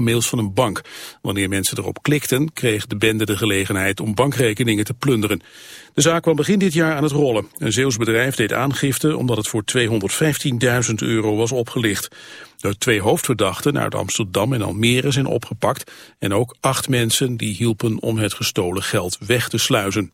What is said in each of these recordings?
mails van een bank. Wanneer mensen erop klikten, kreeg de bende de gelegenheid om bankrekeningen te plunderen. De zaak kwam begin dit jaar aan het rollen. Een Zeeuws bedrijf deed aangifte omdat het voor 215.000 euro was opgelicht. De twee hoofdverdachten uit Amsterdam en Almere zijn opgepakt en ook acht mensen die hielpen om het gestolen geld weg te sluizen.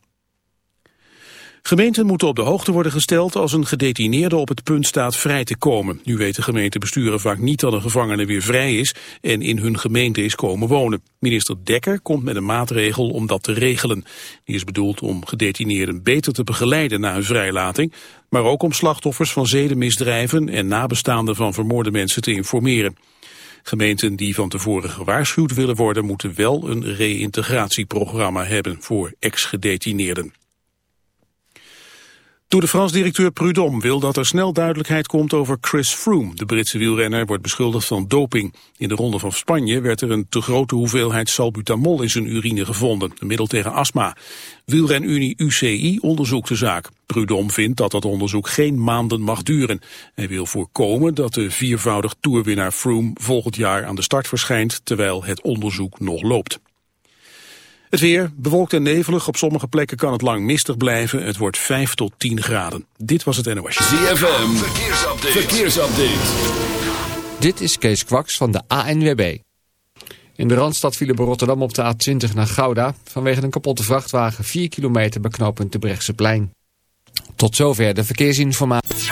Gemeenten moeten op de hoogte worden gesteld als een gedetineerde op het punt staat vrij te komen. Nu weten gemeentebesturen vaak niet dat een gevangene weer vrij is en in hun gemeente is komen wonen. Minister Dekker komt met een maatregel om dat te regelen. Die is bedoeld om gedetineerden beter te begeleiden na hun vrijlating, maar ook om slachtoffers van zedenmisdrijven en nabestaanden van vermoorde mensen te informeren. Gemeenten die van tevoren gewaarschuwd willen worden moeten wel een reïntegratieprogramma hebben voor ex-gedetineerden. Tour de France-directeur Prudhomme wil dat er snel duidelijkheid komt over Chris Froome. De Britse wielrenner wordt beschuldigd van doping. In de ronde van Spanje werd er een te grote hoeveelheid salbutamol in zijn urine gevonden, een middel tegen astma. Wielrenunie UCI onderzoekt de zaak. Prudhomme vindt dat dat onderzoek geen maanden mag duren. Hij wil voorkomen dat de viervoudig toerwinnaar Froome volgend jaar aan de start verschijnt, terwijl het onderzoek nog loopt. Het weer, bewolkt en nevelig. Op sommige plekken kan het lang mistig blijven. Het wordt 5 tot 10 graden. Dit was het NOS. ZFM, verkeersupdate. verkeersupdate. Dit is Kees Kwaks van de ANWB. In de Randstad vielen bij Rotterdam op de A20 naar Gouda... vanwege een kapotte vrachtwagen 4 kilometer bij knooppunt de Brechtseplein. Tot zover de verkeersinformatie.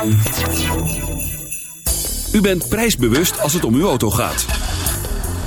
U bent prijsbewust als het om uw auto gaat.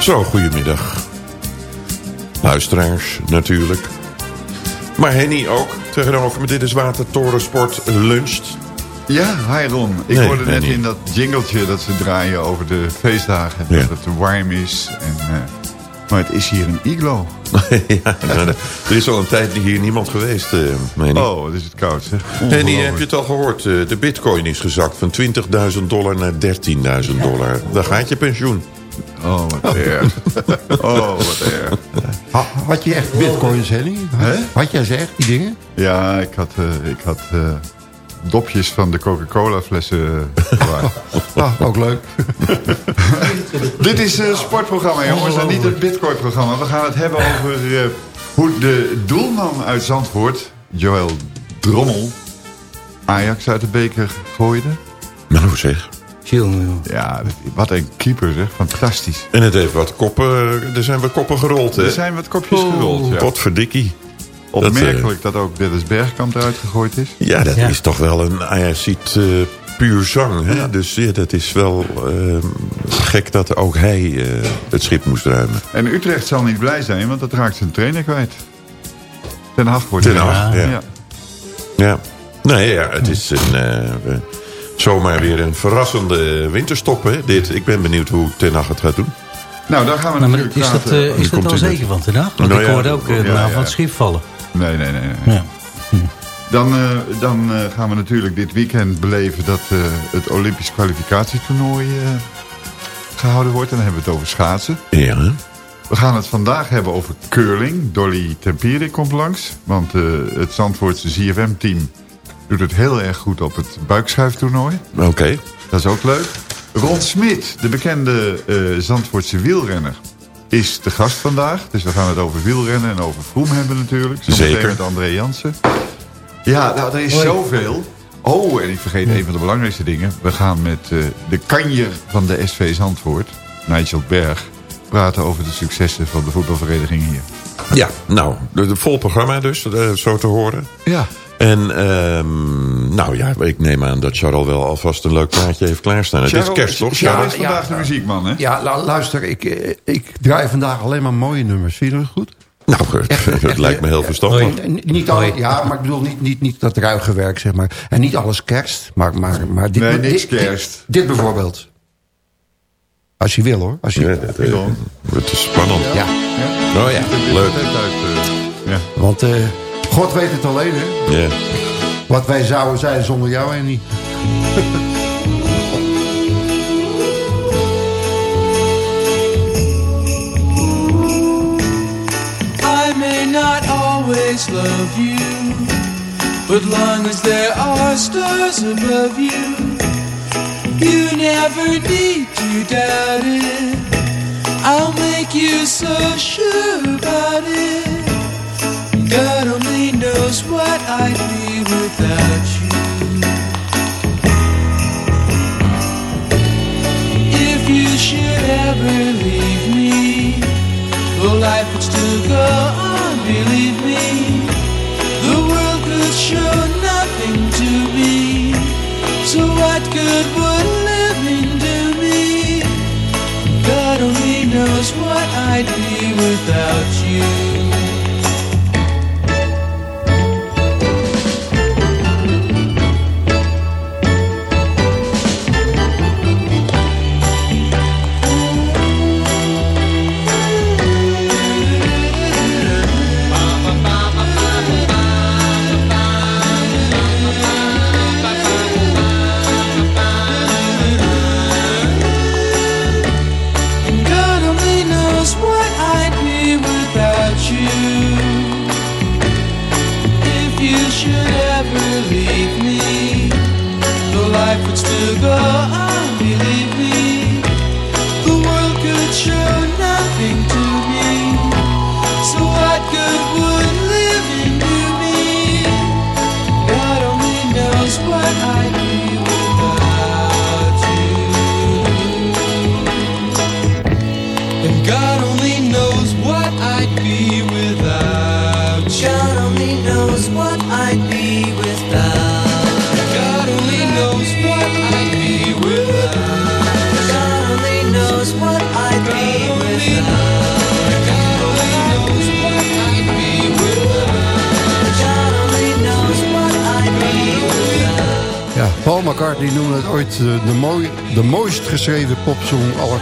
Zo, goedemiddag. Luisteraars, natuurlijk. Maar Henny ook, tegenover me. Dit is Watertorensport Luncht. Ja, hi Ron. Ik Nee, hoorde net in dat jingletje dat ze draaien over de feestdagen. Ja. Dat het warm is. En, eh, maar het is hier een iglo. ja, nou, er is al een tijd hier niemand geweest, eh Henny. Oh, wat is het koud zeg. Henny, heb je het al gehoord? Eh, De bitcoin is gezakt van 20.000 dollar naar 13.000 dollar. Daar gaat je pensioen. Oh, wat erg. Oh, wat erg. Ha- Had je echt bitcoins, Henny? Hè? Had jij ze echt, die dingen? Ja, ik had, eh, ik had eh, dopjes van de Coca-Cola flessen eh. Ah, ook leuk. Dit is een sportprogramma, jongens, en niet het Bitcoin-programma. We gaan het hebben over hoe de doelman uit Zandvoort, Joël Drommel, Ajax uit de beker gooide. Nou zeg. Jongen, Ja, wat een keeper zeg, fantastisch. En het heeft wat koppen, er zijn wat koppen gerold, hè? Er zijn wat kopjes gerold, ja. Potverdikkie. Opmerkelijk dat ook Dennis Bergkamp eruit gegooid is. Ja, dat Ja. is toch wel een Ajaxiet eh puur zang. Hè? Dus ja, dat is wel eh, gek dat ook hij eh, het schip moest ruimen. En Utrecht zal niet blij zijn, want dat raakt zijn trainer kwijt. Ten Hag wordt Ten. Hag, ja. ja. Ja. Nee, ja, het is een, eh, zomaar weer een verrassende winterstop. Hè, dit. Ik ben benieuwd hoe Ten Hag het gaat doen. Nou, daar gaan we Nou, maar natuurlijk is dat, eh, die is dat al zeker van vandaag? Want Nou ik ja, hoorde ook eh, de ja, naam ja. van het schip vallen. Nee, nee, nee. nee. Ja. Dan, eh, dan eh, gaan we natuurlijk dit weekend beleven dat eh, het Olympisch kwalificatietoernooi eh, gehouden wordt. En dan hebben we het over schaatsen. Ja, hè? We gaan het vandaag hebben over curling. Dolly Tempierik komt langs. Want eh, het Zandvoortse ZFM-team doet het heel erg goed op het buikschuiftoernooi. oké. Dat is ook leuk. Ron Smit, de bekende eh, Zandvoortse wielrenner, is de gast vandaag. Dus we gaan het over wielrennen en over Vroom hebben natuurlijk. Zometeen Zeker. met André Jansen. Ja, nou, er is zoveel. Oh, en ik vergeet een van de belangrijkste dingen. We gaan met eh, de kanjer van de SV Zandvoort, Nigel Berg... praten over de successen van de voetbalvereniging hier. Ja, nou, de, de vol programma dus, eh, zo te horen. Ja. En ehm, nou ja, ik neem aan dat Charles wel alvast een leuk plaatje heeft klaarstaan. Het is Charles- kerst, toch? Charles Charles? is vandaag de muziekman, hè? Ja, lu- luister, ik, eh, ik draai vandaag alleen maar mooie nummers. Vind je dat goed? Nou, het, lijkt me heel verstandig. Niet al, ja, maar ik bedoel niet, niet, niet dat ruige werk, zeg maar. En niet alles kerst, maar, maar, maar dit, Nee, niks dit, kerst. Dit, dit bijvoorbeeld. Als je wil, hoor. Als je, Ja, het, eh, het is spannend. ja. Oh ja, leuk. Want eh, God weet het alleen, hè. Ja. Wat wij zouden zijn zonder jou en niet. I may not always love you, but long as there are stars above you, you never need to doubt it. I'll make you so sure about it. God only knows what I'd be without you. If you should ever leave me, well, life would still go on, believe me. The world could show nothing to me. So what good would living do me? God only knows what I'd be without you.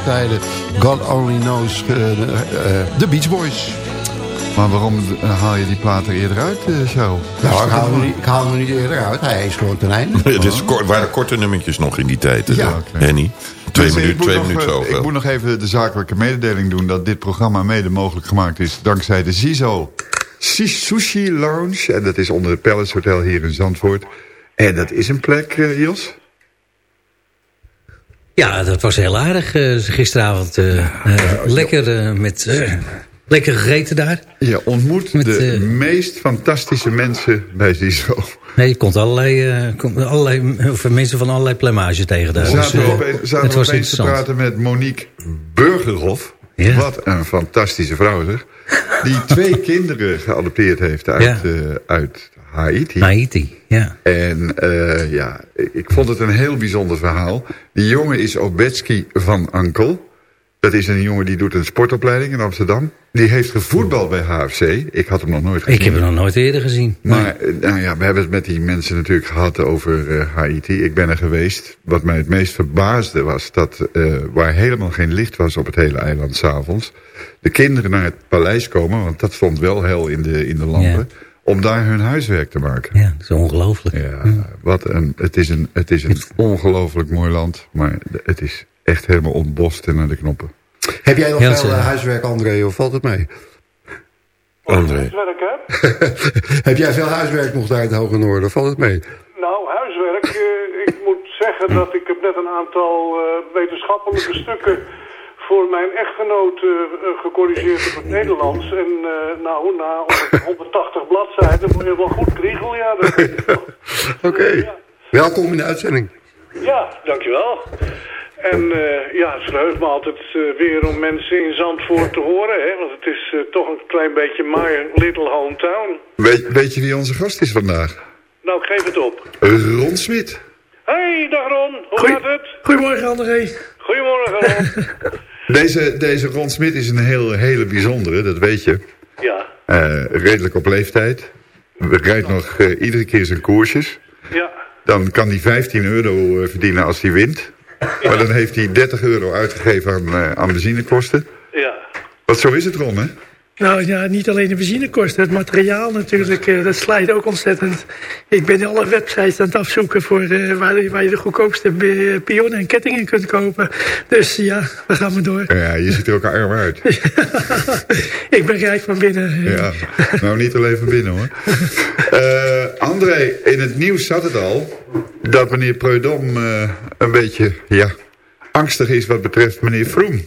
Tijden. God Only Knows, eh, de, eh, de Beach Boys. Maar waarom eh, haal je die plaat er eerder uit, eh Charles? Nou, ik haal, hem niet, ik haal hem niet eerder uit. Hij is gewoon ten einde. Het is kort, waren korte nummertjes nog in die tijd. Ja, Ja, Henny. Twee moet twee nog, minuten eh, zoveel. Ik moet nog even de zakelijke mededeling doen... dat dit programma mede mogelijk gemaakt is dankzij de ZISO Sushi Lounge. En dat is onder het Palace Hotel hier in Zandvoort. En dat is een plek, eh, Jos? Ja, dat was heel aardig eh, gisteravond. eh, eh, lekker, eh, met, lekker gegeten daar. Je ontmoet Met, de meest fantastische mensen bij ZISO. Nee, je komt allerlei, eh, komt allerlei mensen van allerlei plemage tegen daar. Dus, zaten opeens, zaten het we was opeens te interessant. praten met Monique Burgerhof. Ja. Wat een fantastische vrouw zeg. Die twee kinderen geadopteerd heeft uit, Ja. uit Haiti. Haiti, ja. En eh, ja, ik vond het een heel bijzonder verhaal. Die jongen is Obetski van Ankel. Dat is een jongen die doet een sportopleiding in Amsterdam. Die heeft gevoetbald bij HFC. Ik had hem nog nooit gezien. Ik heb het nog nooit eerder gezien. Maar eh, nou ja, we hebben het met die mensen natuurlijk gehad over eh, Haiti. Ik ben er geweest. Wat mij het meest verbaasde was dat waar helemaal geen licht was op het hele eiland s'avonds... de kinderen naar het paleis komen, want dat stond wel hel in de, in de lampen... om daar hun huiswerk te maken. Ja, dat is ongelooflijk. Ja, wat een, het is een, het is een ongelooflijk mooi land, maar het is echt helemaal ontbost en naar de knoppen. Heb jij nog veel eh, huiswerk, André, of valt het mee? André. Huiswerk, hè? Heb jij veel huiswerk nog daar in het Hoge Noorden, of valt het mee? Nou, huiswerk. eh, ik moet zeggen dat ik heb net een aantal eh, wetenschappelijke stukken voor mijn echtgenoot eh, eh, gecorrigeerd op het Nederlands. En eh, nou, na 180 bladzijden moet je wel goed kriegel, ja. Dat weet ik wel. Oké. Welkom in de uitzending. Ja, dankjewel. En eh, ja, het verheugt me altijd weer om mensen in Zandvoort te horen, hè. Want het is toch een klein beetje my little hometown. Weet, weet je wie onze gast is vandaag? Nou, ik geef het op. Ron Smit. Hey, dag Ron. Hoe Goeie- gaat het? Goedemorgen André. Goedemorgen Ron. Deze, deze Ron Smit is een heel, hele bijzondere, dat weet je. ja, Eh, redelijk op leeftijd. Rijdt nog eh, iedere keer zijn koersjes. ja. Dan kan hij 15 euro eh, verdienen als hij wint. Maar dan heeft hij 30 euro uitgegeven aan, aan benzinekosten. Ja, Want zo is het, Ron, hè? Nou ja, niet alleen de benzinekosten, het materiaal natuurlijk, eh, dat slijt ook ontzettend. Ik ben alle websites aan het afzoeken voor eh, waar, waar je de goedkoopste eh, pionnen en kettingen kunt kopen. Dus ja, we gaan maar door. Ja, je ziet er ook arm uit. Ik ben rijk van binnen. Ja, nou niet alleen van binnen, hoor. Eh, André, in het nieuws zat het al... dat meneer Preudom een beetje, ja... angstig is wat betreft meneer Vroom.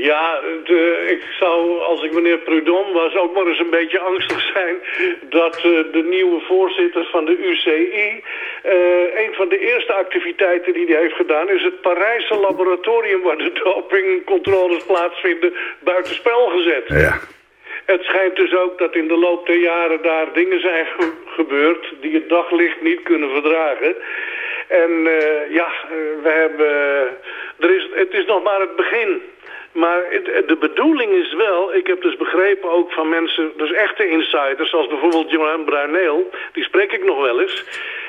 Ja de, ik zou, als ik meneer Prudhomme was, ook maar eens een beetje angstig zijn dat eh, de nieuwe voorzitter van de UCI, eh, een van de eerste activiteiten die hij heeft gedaan, is het Parijse laboratorium waar de dopingcontroles plaatsvinden buitenspel gezet. Ja. Het schijnt dus ook dat in de loop der jaren daar dingen zijn ge- gebeurd die het daglicht niet kunnen verdragen. En eh, ja, we hebben, er is, het is nog maar het begin. Maar het- de bedoeling is wel, ik heb dus begrepen ook van mensen, dus echte insiders, zoals bijvoorbeeld Johan Bruineel, die spreek ik nog wel eens,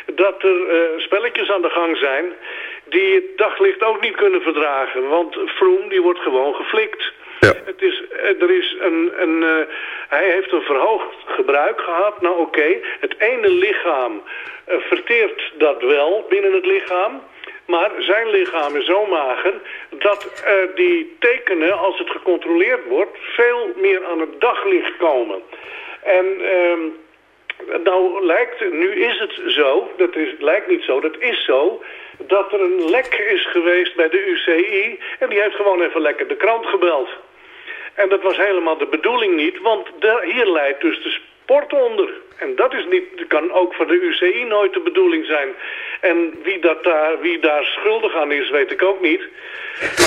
dat er eh, spelletjes aan de gang zijn die het daglicht ook niet kunnen verdragen. Want Froome die wordt gewoon geflikt. Ja. Het is, eh, er is een, een, eh, hij heeft een verhoogd gebruik gehad. Nou oké, het ene lichaam eh, verteert dat wel binnen het lichaam. Maar zijn lichaam is zo mager dat eh, die tekenen, als het gecontroleerd wordt, veel meer aan het daglicht komen. En ehm, nou lijkt, nu is het zo, dat is, lijkt niet zo, dat is zo, dat er een lek is geweest bij de UCI en die heeft gewoon even lekker de krant gebeld. En dat was helemaal de bedoeling niet, want daar, hier leidt dus de sport onder. En dat is niet, kan ook voor de UCI nooit de bedoeling zijn. En wie, dat daar, wie daar schuldig aan is, weet ik ook niet.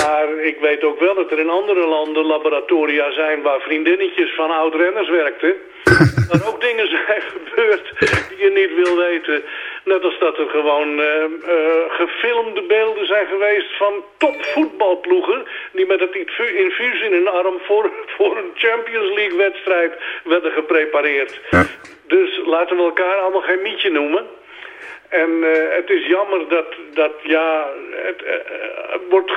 Maar ik weet ook wel dat er in andere landen laboratoria zijn waar vriendinnetjes van oud-renners werkten. Waar ook dingen zijn gebeurd die je niet wil weten. Net als dat er gewoon eh, eh, gefilmde beelden zijn geweest van topvoetbalploegen... die met het infu- infuus in hun arm voor, voor een Champions League wedstrijd werden geprepareerd. Dus laten we elkaar allemaal geen mietje noemen. En eh, het is jammer dat, dat ja, het eh, eh, wordt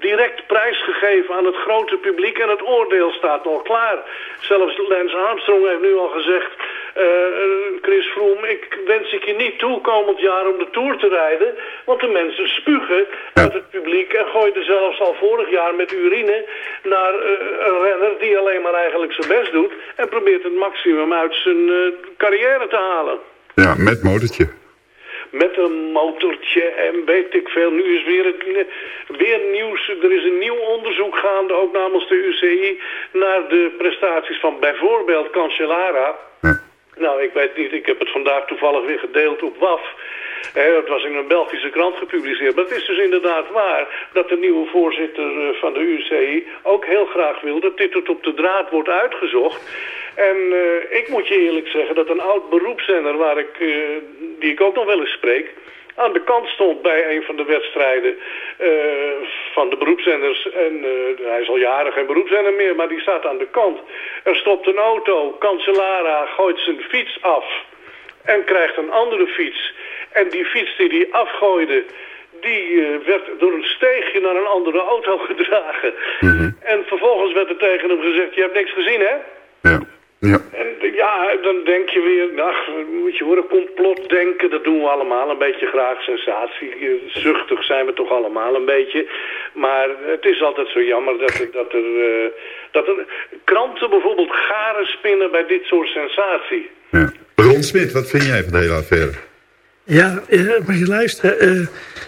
direct prijsgegeven aan het grote publiek en het oordeel staat al klaar. Zelfs Lance Armstrong heeft nu al gezegd, Chris Froome, ik wens ik je niet toe komend jaar om de Tour te rijden, want de mensen spugen uit het publiek en gooiden zelfs al vorig jaar met urine naar een renner die alleen maar eigenlijk zijn best doet en probeert het maximum uit zijn carrière te halen Ja, met motortje. Met een motortje en weet ik veel. Nu is weer, het, weer nieuws. Er is een nieuw onderzoek gaande, ook namens de UCI, naar de prestaties van bijvoorbeeld Cancellara. Nou, ik weet niet, ik heb het vandaag toevallig weer gedeeld op WAF. Hè, dat was in een Belgische krant gepubliceerd. Maar het is dus inderdaad waar dat de nieuwe voorzitter eh, van de UCI ook heel graag wil dat dit tot op de draad wordt uitgezocht. En eh, ik moet je eerlijk zeggen dat een oud beroepszender waar ik, eh, die ik ook nog wel eens spreek aan de kant stond bij een van de wedstrijden van de beroepszenders. En hij is al jaren geen beroepszender meer, maar die staat aan de kant. Er stopt een auto, Cancellara gooit zijn fiets af en krijgt een andere fiets. En die fiets die hij afgooide, die eh, werd door een steegje naar een andere auto gedragen. En vervolgens werd er tegen hem gezegd, je hebt niks gezien hè? Ja. Ja. En ja, dan denk je weer, ach, moet je horen, complot denken, dat doen we allemaal een beetje graag. Sensatie, eh, zuchtig zijn we toch allemaal een beetje. Maar het is altijd zo jammer dat er, dat er, eh, dat er kranten bijvoorbeeld garen spinnen bij dit soort sensatie. Ja. Ron Smit, wat vind jij van de hele affaire? Ja, eh, maar je luisteren. eh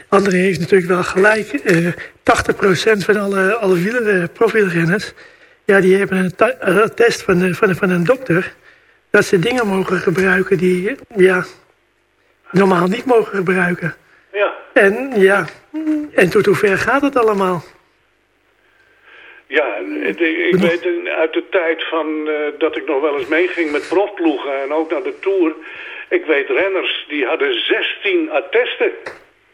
André heeft natuurlijk wel gelijk. Eh 80% van alle, alle profielrenners... Ja, die hebben een attest van, de, van, de, van een dokter... dat ze dingen mogen gebruiken die ja, normaal niet mogen gebruiken. Ja. En ja, en tot hoe ver gaat het allemaal? Ja, ik weet uit de tijd van, dat ik nog wel eens meeging met profploegen en ook naar de Tour. Ik weet renners die hadden 16 attesten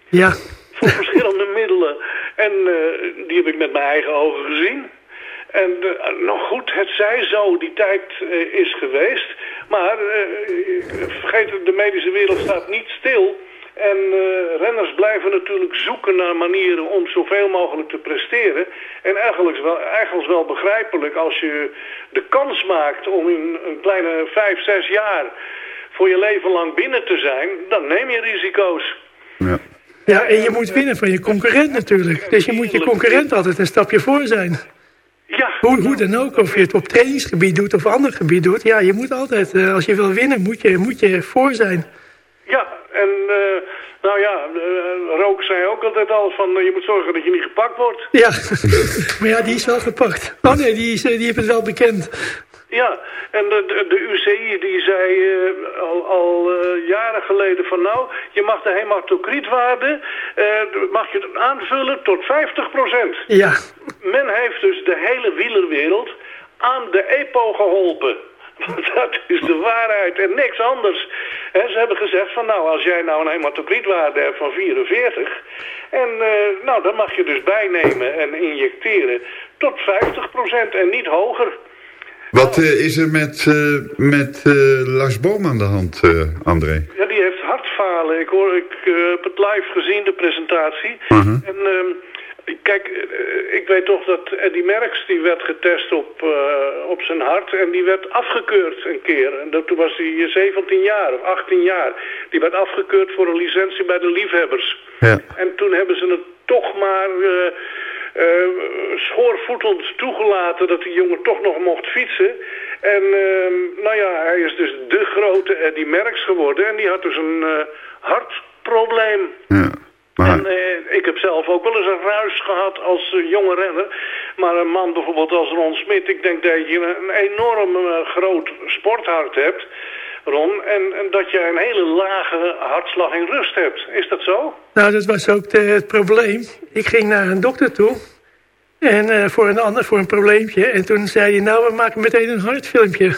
Ja, voor verschillende middelen. En eh, die heb ik met mijn eigen ogen gezien. En eh, nog goed, het zij zo, die tijd eh, is geweest. Maar vergeet, het, de medische wereld staat niet stil. En renners blijven natuurlijk zoeken naar manieren om zoveel mogelijk te presteren. En eigenlijk wel, eigenlijk wel begrijpelijk als je de kans maakt om in een kleine vijf, zes jaar voor je leven lang binnen te zijn, dan neem je risico's. Ja. ja, en je moet winnen van je concurrent natuurlijk. Dus je moet je concurrent altijd een stapje voor zijn. Ja, Hoe, hoe dan ook, of je het op trainingsgebied doet of ander gebied doet. Ja, je moet altijd, eh, als je wil winnen, moet je, moet je voor zijn. Ja, en eh, nou ja, eh, Rook zei ook altijd al van je moet zorgen dat je niet gepakt wordt. Ja, maar ja, die is wel gepakt. Oh nee, die, is, die heeft het wel bekend. Ja, en de, de, de UCI die zei eh, al, al eh, jaren geleden van nou, je mag de hematocrietwaarde eh, mag je aanvullen tot 50% Ja, Men heeft dus de hele wielerwereld aan de EPO geholpen. Dat is de waarheid en niks anders. Hè, ze hebben gezegd van nou, als jij nou een hematocrietwaarde hebt van 44... en nou, dan mag je dus bijnemen en injecteren tot 50% en niet hoger. Wat eh, is er met, eh, met eh, Lars Boom aan de hand, André? Ja, die heeft hartfalen. Ik, hoor, ik heb het live gezien, de presentatie. Mhm. En ehm, kijk, ik weet toch dat Eddie Merckx, die werd getest op, op zijn hart. En die werd afgekeurd een keer. En dat, toen was hij 17 jaar of 18 jaar. Die werd afgekeurd voor een licentie bij de liefhebbers. Ja. En toen hebben ze het toch maar eh, schoorvoetend toegelaten dat die jongen toch nog mocht fietsen. En ehm, nou ja, hij is dus de grote Eddie Merckx geworden. En die had dus een eh, hartprobleem. Ja. Maar, En eh, ik heb zelf ook wel eens een ruis gehad als eh, jonge renner. Maar een man bijvoorbeeld als Ron Smit, ik denk dat je een enorm groot sporthart hebt, Ron. En, en dat je een hele lage hartslag in rust hebt. Is dat zo? nou dat was ook de- het probleem. Ik ging naar een dokter toe. En eh, voor een ander, voor een probleempje. En toen zei hij, nou, we maken meteen een hartfilmpje.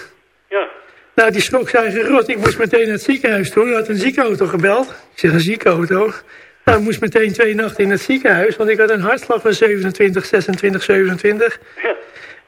Ja. Nou, die schrok zijn gerot. Ik moest meteen naar het ziekenhuis toe. Hij had een ziekenauto gebeld. Ik zeg, een ziekenauto? Nou, ik moest meteen twee nachten in het ziekenhuis. Want ik had een hartslag van 27, 26, 27. Ja.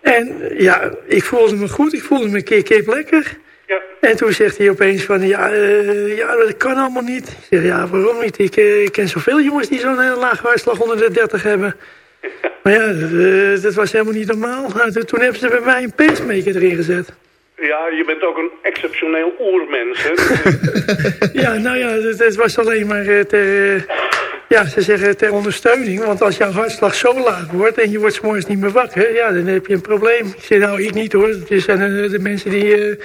En ja, ik voelde me goed. Ik voelde me een keer kip lekker. Ja. En toen zegt hij opeens van, ja, eh, ja dat kan allemaal niet. Ik zeg, ja, waarom niet? Ik, eh, ik ken zoveel jongens die zo'n hele lage hartslag onder de 30 hebben. Maar ja, eh, dat was helemaal niet normaal. Nou, toen- hebben ze bij mij een pacemaker erin gezet. Ja, je bent ook een exceptioneel oermens, hè? Ja, nou ja, het, was alleen maar eh, ter, eh, ja, ze zeggen ter ondersteuning. Want als jouw hartslag zo laag wordt en je wordt 's morgens niet meer wakker, ja, dan heb je een probleem. Ik zeg, nou, ik niet hoor. Het zijn eh, de mensen die, eh,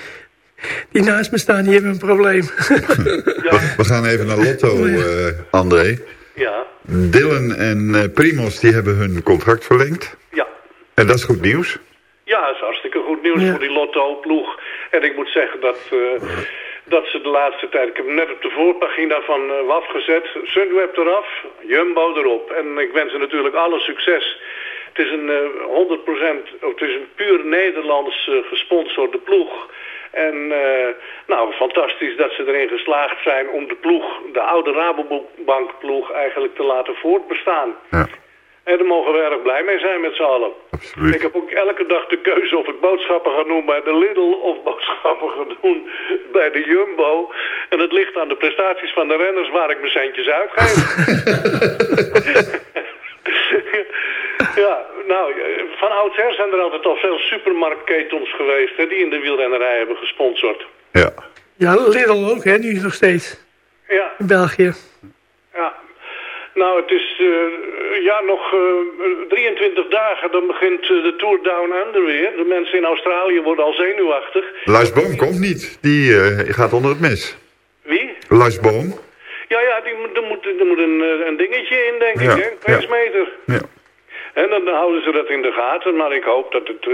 die naast me staan, die hebben een probleem. we, we gaan even naar Lotto, eh, André. ja, Dylan en eh, Primos die hebben hun contract verlengd. ja. En dat is goed nieuws. Ja, dat is hartstikke goed nieuws Ja. voor die Lotto-ploeg. En ik moet zeggen dat, eh, dat ze de laatste tijd... Ik heb net op de voorpagina van uh, WAF gezet. Sunweb eraf, Jumbo erop. En ik wens ze natuurlijk alle succes. Het is een uh, 100%, het is een puur Nederlands uh, gesponsorde ploeg. En uh, nou, fantastisch dat ze erin geslaagd zijn om de ploeg, de oude Rabobank ploeg, eigenlijk te laten voortbestaan. Ja. En daar mogen we erg blij mee zijn met z'n allen. Absoluut. Ik heb ook elke dag de keuze of ik boodschappen ga doen bij de Lidl of boodschappen ga doen bij de Jumbo. En het ligt aan de prestaties van de renners waar ik mijn centjes uitgeef. ja, nou, van oudsher zijn er altijd al veel supermarktketens geweest hè, die in de wielrennerij hebben gesponsord. Ja. Ja, Lidl ook, hè, nu nog steeds. Ja. In België. Ja. Nou, het is uh, ja, nog uh, 23 dagen, dan begint uh, de Tour Down Under weer. De mensen in Australië worden al zenuwachtig. Lars Boom komt niet. Die eh, gaat onder het mes. Wie? Lars Boom. Ja, ja, die, er, moet, er moet een, een dingetje in, denk Ja, ik, hè? Een pacemeter. Ja. En dan houden ze dat in de gaten, maar ik hoop dat het,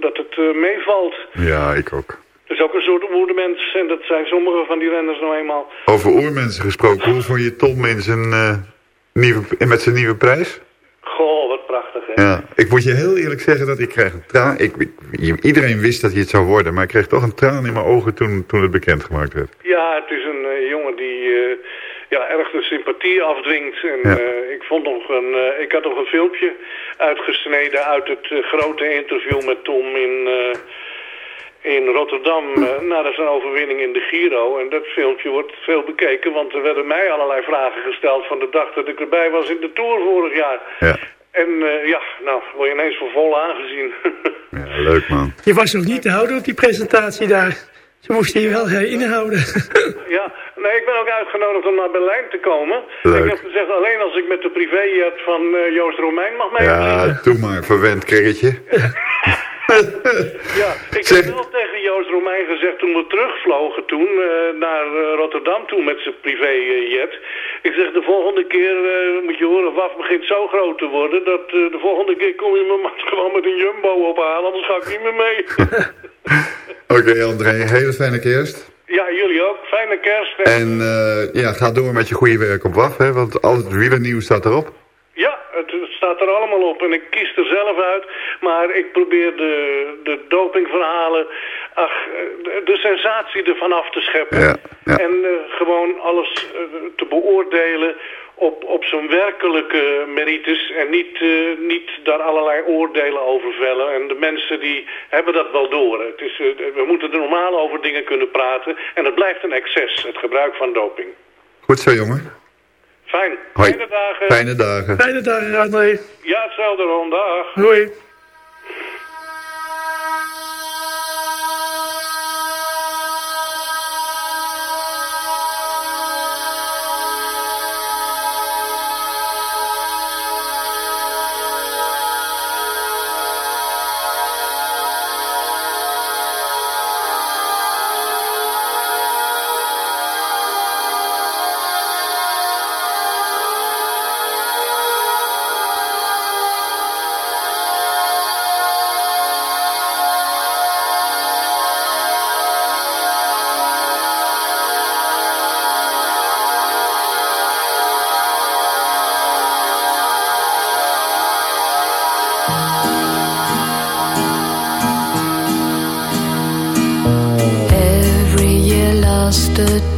dat het meevalt. Ja, ik ook. Het is ook een soort oermens en dat zijn sommige van die renners nou eenmaal. Over oermensen gesproken, hoe vond je Tom in zijn, uh, nieuwe, met zijn nieuwe prijs? Goh, wat prachtig hè. Ja, ik moet je heel eerlijk zeggen dat ik kreeg een traan. Ik, ik, iedereen wist dat hij het zou worden, maar ik kreeg toch een traan in mijn ogen toen, toen het bekendgemaakt werd. Ja, het is een uh, jongen die ja, erg de sympathie afdwingt. En Ja. ik vond nog een, ik had nog een filmpje uitgesneden uit het grote interview met Tom in in Rotterdam uh, na zijn overwinning in de Giro. En dat filmpje wordt veel bekeken, want er werden mij allerlei vragen gesteld van de dag dat ik erbij was in de Tour vorig jaar. Ja. En uh, ja, nou, word je ineens voor vol aangezien. ja, leuk man. Je was nog niet te houden op die presentatie daar. Ze moesten je wel uh, inhouden. ja, nee, ik ben ook uitgenodigd om naar Berlijn te komen. Leuk. Ik heb gezegd, alleen als ik met de privéjet van uh, Joost Romein mag meevliegen. Ja, doe maar, verwend kerretje. ja, ik heb wel tegen Joost Romein gezegd toen we terugvlogen toen uh, naar uh, Rotterdam toe met zijn privéjet. Ik zeg de volgende keer uh, moet je horen, WAF begint zo groot te worden dat de volgende keer kom je me maar gewoon met een jumbo ophalen, anders ga ik niet meer mee. Oké okay, André, hele fijne kerst. Ja, jullie ook. Fijne kerst. En ja, ga door met je goede werk op WAF, hè, want al het wielernieuws staat erop. Ja, het staat er allemaal op en ik kies er zelf uit. Maar ik probeer de, de dopingverhalen, ach, de, sensatie ervan af te scheppen. Ja, ja. En uh, gewoon alles uh, te beoordelen op, op zijn werkelijke merites. En niet, uh, niet daar allerlei oordelen over vellen. En de mensen die hebben dat wel door. Het is, we moeten er normaal over dingen kunnen praten. En het blijft een excess, het gebruik van doping. Goed zo, jongen. Fijn. Hoi. Fijne dagen. Fijne dagen. Fijne dagen, André. Ja, hetzelfde rond. Dag. Hoi.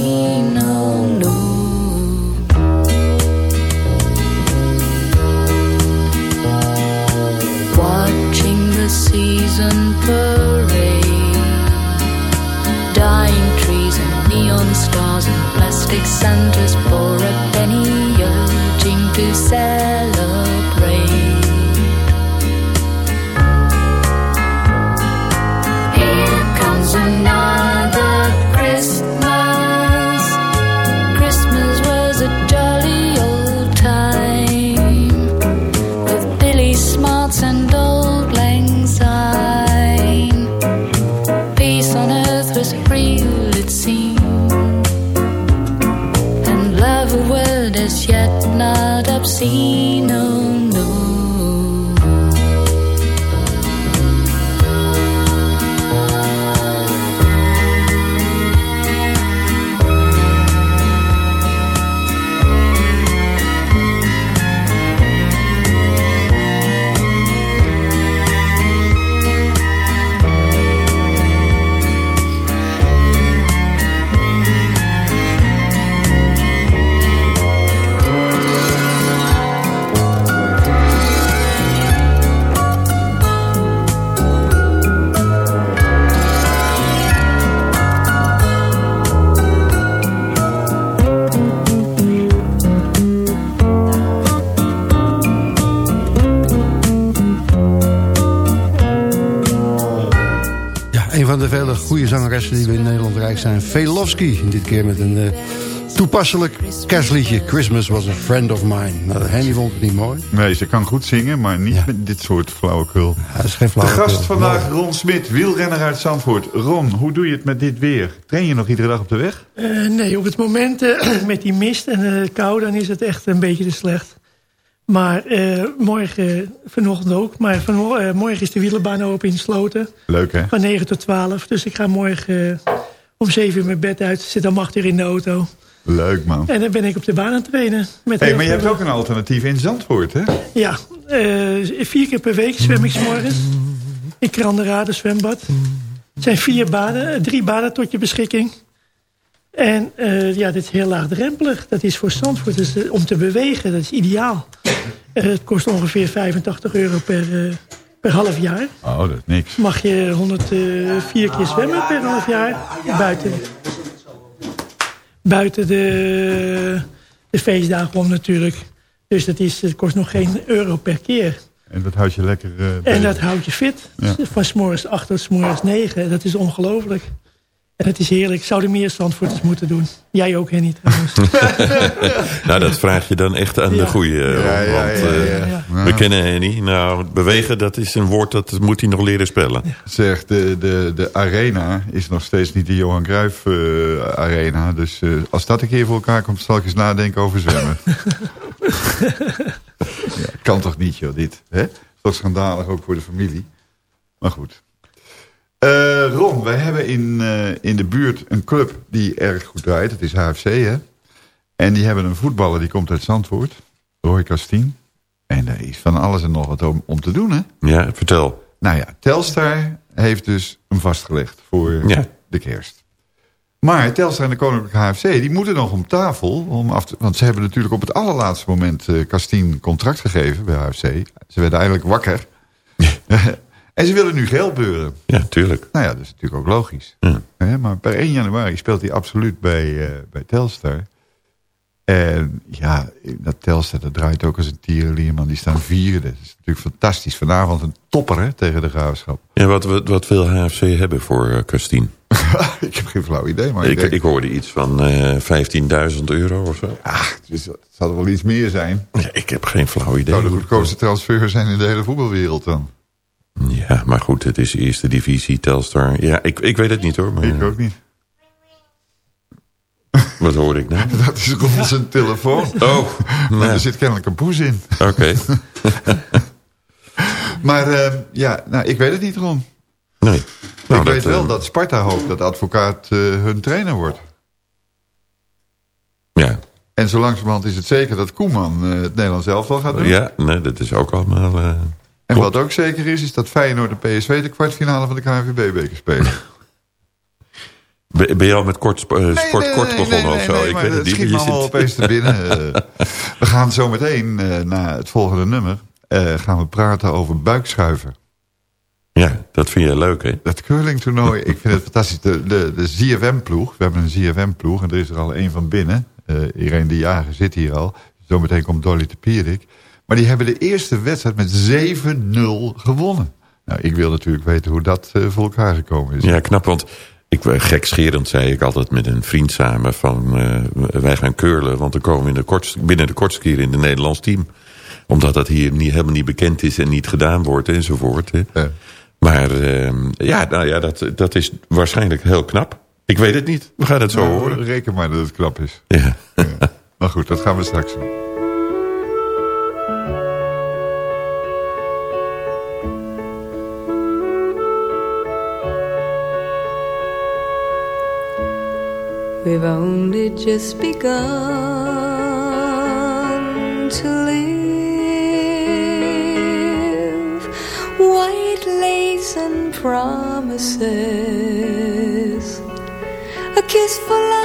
not die we in Nederland rijk zijn. Velofsky, dit keer met een eh, toepasselijk kerstliedje. Christmas was a friend of mine. Nou, Henny vond het niet mooi. Nee, ze kan goed zingen, maar niet met dit soort flauwekul. Dat is geen De flauwekul. gast vandaag, Ron Smit, wielrenner uit Zandvoort. Ron, hoe doe je het met dit weer? Train je nog iedere dag op de weg? Eh, nee, op het moment eh, met die mist en uh, kou, dan is het echt een beetje te slecht. Maar eh, morgen, vanochtend ook, maar van, eh, morgen is de wielerbaan open in Sloten. Leuk, hè? Van 9 tot 12. Dus ik ga morgen eh, om 7 uur mijn bed uit, zit om 8 uur in de auto. Leuk, man. En dan ben ik op de baan aan het trainen. Met Hey, maar je hebt ook een alternatief in Zandvoort, hè? Ja, vier keer per week zwem ik 's morgens. In Kranderade zwembad. Het zijn vier baden, drie baden tot je beschikking. En eh, ja, dit is heel laagdrempelig. Dat is voor Zandvoort, dus, eh, om te bewegen, dat is ideaal. Eh, het kost ongeveer 85 euro per, per half jaar. Oh, dat is niks. Mag je 104 keer zwemmen per half jaar. Buiten, buiten de, de feestdagen om natuurlijk. Dus dat is, het kost nog geen euro per keer. En dat houdt je lekker... En dat houdt je fit. Ja. Van s'morgens 8 tot s'morgens 9. Dat is ongelooflijk. En het is heerlijk. Zouden meer Zandvoorters moeten doen. Jij ook, Henny, trouwens. Nou, dat vraag je dan echt aan de Ja. goede. Ja, ja, want ja, eh, ja. we kennen Henny. Nou, bewegen, dat is een woord dat moet hij nog leren spellen. Zeg, de, de, de arena is nog steeds niet de Johan Cruijff eh, arena. Dus eh, als dat een keer voor elkaar komt, zal ik eens nadenken over zwemmen. ja, kan toch niet, joh, dit. Hè? Is toch schandalig, ook voor de familie. Maar goed. Eh, Ron, wij hebben in, eh, in de buurt een club die erg goed draait. Het is HFC, hè? En die hebben een voetballer, die komt uit Zandvoort. Roy Kastien. En daar is van alles en nog wat om, om te doen, hè? Ja, vertel. Nou ja, Telstar heeft dus hem vastgelegd voor Ja. de kerst. Maar Telstar en de Koninklijke HFC, die moeten nog om tafel. Om af te, want ze hebben natuurlijk op het allerlaatste moment eh Kastien contract gegeven bij HFC. Ze werden eigenlijk wakker. en ze willen nu geld beuren. Ja, tuurlijk. Nou ja, dat is natuurlijk ook logisch. Ja. Hè, maar per 1 januari speelt hij absoluut bij, eh, bij Telstar. En ja, dat Telstar dat draait ook als een tierenlierman. Die staan vierde. Dat is natuurlijk fantastisch. Vanavond een topper hè, tegen de graafschap. Ja, wat, wat, wat wil HFC hebben voor uh, Kastien? ik heb geen flauw idee. Maar ik, ik, denk, ik hoorde iets van uh, 15.000 euro of zo. ach, dus, het zal er wel iets meer zijn. Ja, ik heb geen flauw idee. zou de goedkoopste transfer zijn in de hele voetbalwereld dan. Ja, maar goed, het is eerste divisie, Telstar. Ja, ik, ik weet het niet hoor. Maar, Ik ook niet. Wat hoorde ik nou? Dat is rond zijn telefoon. Oh, Maar nou, er zit kennelijk een poes in. oké. Maar uh, ja, nou, ik weet het niet, Ron. Nee. Nou, ik weet dat, wel uh, dat Sparta hoopt dat advocaat uh, hun trainer wordt. Ja, En zo langzamerhand is het zeker dat Koeman uh, het Nederlands elftal gaat doen. ja nee, dat is ook allemaal... En wat ook zeker is, is dat Feyenoord en PSV de kwartfinale van de KNVB-beker spelen. Ben je al met kort, uh, nee, sport nee, kort nee, begonnen of zo? ik weet het niet. schiet me allemaal opeens te binnen. Uh, we gaan zo meteen uh, naar het volgende nummer. Gaan we praten over buikschuiven. Ja, dat vind je leuk, hè? Dat curlingtoernooi, ik vind het fantastisch. De, de, de ZFM-ploeg, we hebben een ZFM-ploeg... en er is er al één van binnen. Irene de Jager zit hier al. Zometeen komt Dolly de Pierik. Maar die hebben de eerste wedstrijd met 7-0 gewonnen. Nou, ik wil natuurlijk weten hoe dat uh, voor elkaar gekomen is. Ja, knap, want ik, eh, gekscherend zei ik altijd met een vriend samen... van uh, wij gaan curlen, want dan komen we in de kortst, binnen de kortste keer in het Nederlands team. Omdat dat hier niet, helemaal niet bekend is en niet gedaan wordt enzovoort. Hè. Ja. Maar uh, ja, nou ja dat, dat is waarschijnlijk heel knap. Ik weet het niet. We gaan het zo Nou, horen. Reken maar dat het knap is. Ja. Maar goed, dat gaan we straks doen. We've only just begun to live. White lace and promises. A kiss for luck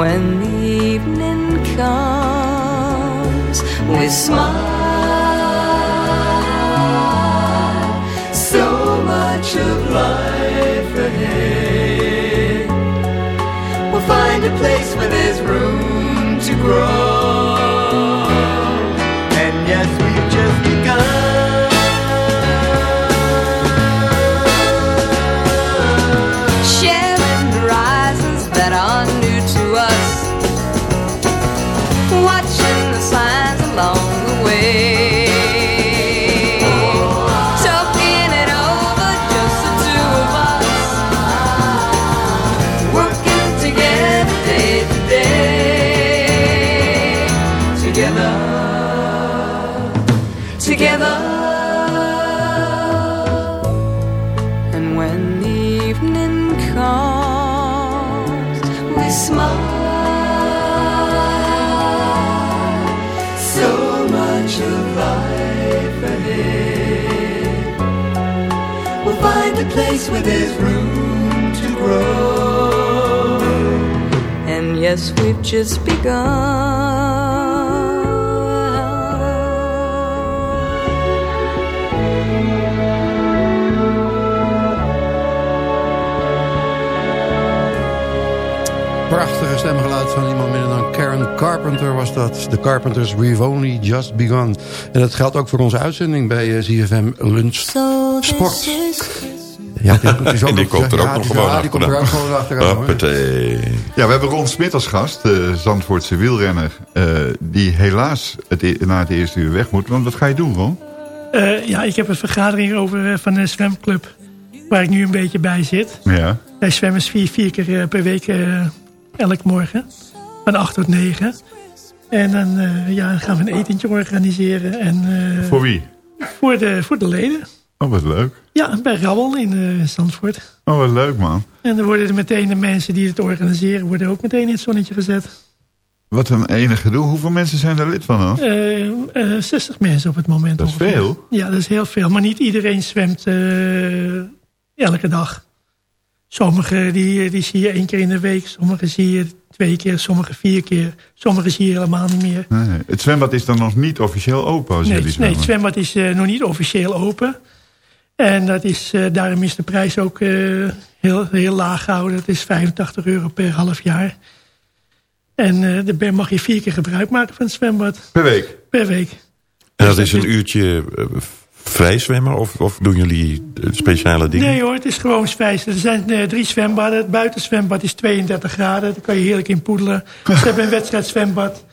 when the evening comes, we smile. So much of life ahead. We'll find a place where there's room to grow. And yes, we've Yes, we've just begun. Prachtige stemgeluid van iemand minder dan Karen Carpenter was dat. De Carpenters, we've only just begun. En dat geldt ook voor onze uitzending bij eh, ZFM Lunch Sport. Ja, die, komt er ook ja, nog die- gewoon ja, die komt er ook gewoon achteraan. Ja, we hebben Ron Smit als gast, de Zandvoortse wielrenner... eh, die helaas het, e- na het eerste uur weg moet. Want wat ga je doen, Ron? Eh, ja, ik heb een vergadering over, eh, van de zwemclub waar ik nu een beetje bij zit. Ja. Wij zwemmen vier, vier keer eh, per week, eh, elk morgen. Van 8 tot 9. En dan eh, ja, gaan we een etentje organiseren. En, eh, Voor wie? Voor de, voor de leden. Oh, wat leuk. Ja, bij Rabbel in eh, Zandvoort. Oh, wat leuk, man. En dan worden er meteen de mensen die het organiseren... worden ook meteen in het zonnetje gezet. Wat een enige gedoe. Hoeveel mensen zijn daar lid van dan? Eh, eh, 60 mensen op het moment. Dat is ongeveer. veel. Ja, dat is heel veel. Maar niet iedereen zwemt elke dag. Sommigen die, die zie je één keer in de week. Sommigen zie je twee keer, sommigen vier keer. Sommigen zie je helemaal niet meer. Nee, het zwembad is dan nog niet officieel open als Nee, jullie nee, het zwembad is nog niet officieel open. En dat is, eh, daarom is de prijs ook eh, heel, heel laag gehouden. Dat is 85 euro per half jaar. En eh daar mag je vier keer gebruik maken van het zwembad. Per week? Per week. En dat is een uurtje vrij zwemmen? Of, of doen jullie speciale dingen? Nee hoor, het is gewoon spijs. Er zijn drie zwembaden. Het buitenzwembad is 32 graden. Daar kan je heerlijk in poedelen. Ze hebben een wedstrijdzwembad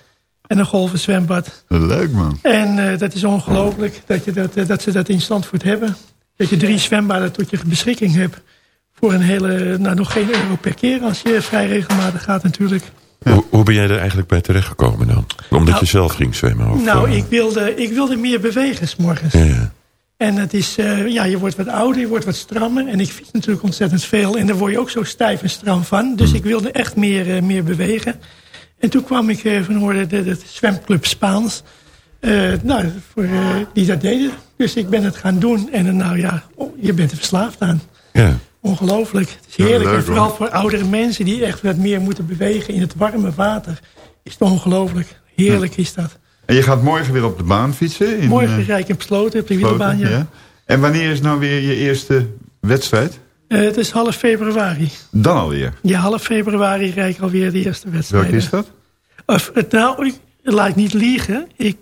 en een golvenzwembad. Leuk man. En eh, dat is ongelooflijk dat, je dat, dat ze dat in Zandvoort hebben. Dat je drie zwembaden tot je beschikking hebt. Voor een hele, nou nog geen euro per keer als je vrij regelmatig gaat natuurlijk. Hoe, hoe ben jij er eigenlijk bij terechtgekomen dan? Omdat Nou, je zelf ging zwemmen? Of, nou, eh, ik wilde, ik wilde meer bewegen 's morgens. ja, ja. En het is, eh, ja, je wordt wat ouder, je wordt wat strammer. En ik fiets natuurlijk ontzettend veel. En daar word je ook zo stijf en stram van. Dus ik wilde echt meer, eh, meer bewegen. En toen kwam ik uh, van hoorde de, de zwemclub Spaans. eh, nou, voor, die dat deden. Dus ik ben het gaan doen. En eh, nou ja, oh, je bent er verslaafd aan. Ja. Ongelooflijk. Het is Ja, heerlijk. leuk, en vooral hoor. voor oudere mensen die echt wat meer moeten bewegen in het warme water. Is het ongelooflijk. Heerlijk is dat. En je gaat morgen weer op de baan fietsen? In, Morgen eh, rijd ik in Besloten op de wielerbaan. Ja. En wanneer is nou weer je eerste wedstrijd? Eh, het is half februari. Dan alweer. Ja, half februari rijd ik alweer de eerste wedstrijd. Welke is dat? Of, nou, ik laat ik niet liegen. Ik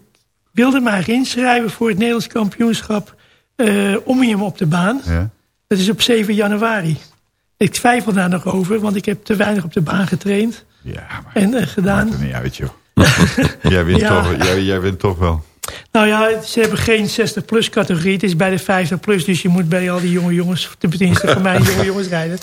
wilde mij inschrijven voor het Nederlands kampioenschap eh Omnium op de baan. Ja. Dat is op 7 januari. Ik twijfel daar nog over, want ik heb te weinig op de baan getraind. Ja, en eh, gedaan. Maakt er niet uit, joh. jij, wint Ja. toch, jij, jij wint toch wel. Nou ja, ze hebben geen 60-plus categorie. Het is bij de 50-plus, dus je moet bij al die jonge jongens... tenminste voor mij jonge jongens rijden.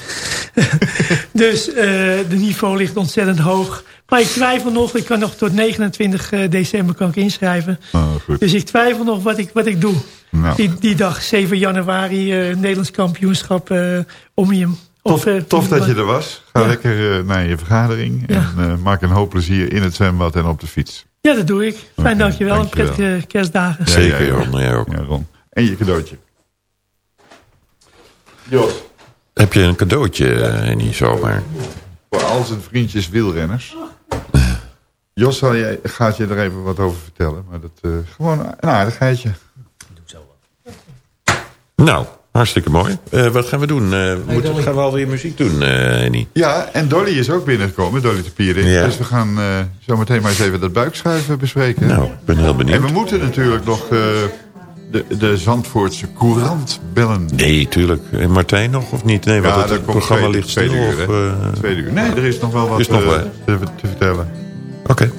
dus eh de niveau ligt ontzettend hoog. Maar ik twijfel nog, ik kan nog tot 29 december kan ik inschrijven. Oh, goed. Dus ik twijfel nog wat ik, wat ik doe. Nou. Die, die dag, 7 januari, eh, Nederlands kampioenschap eh Omnium. Tof, Of, eh, tof dat je er was. Ga Ja. lekker eh, naar je vergadering. Ja. En eh, maak een hoop plezier in het zwembad en op de fiets. Ja, dat doe ik. Fijn, dankjewel. En dankjewel. prettige kerstdagen. Zeker, ja, Ron. Jij ook. Ja, Ron. En je cadeautje. Jos. Heb je een cadeautje, eh, niet zomaar? Voor al zijn vriendjes wielrenners. Jos jij, gaat je er even wat over vertellen. Maar dat eh, gewoon een aardigheidje. Nou, hartstikke mooi. Eh, wat gaan we doen? Eh, moeten, gaan we alweer muziek doen, eh Annie? Ja, en Dolly is ook binnengekomen, Dolly de Piering. Ja. Dus we gaan eh, zo meteen maar eens even dat buikschuiven bespreken. Nou, ik ben heel benieuwd. En we moeten natuurlijk nog eh, de, de Zandvoortse Courant bellen. Nee, tuurlijk. En Martijn nog of niet? Nee, want Ja, het, programma ligt stil. tweede uur, of, eh, Tweede uur. Nee, er is nog wel wat Is nog eh, te, te vertellen. Oké.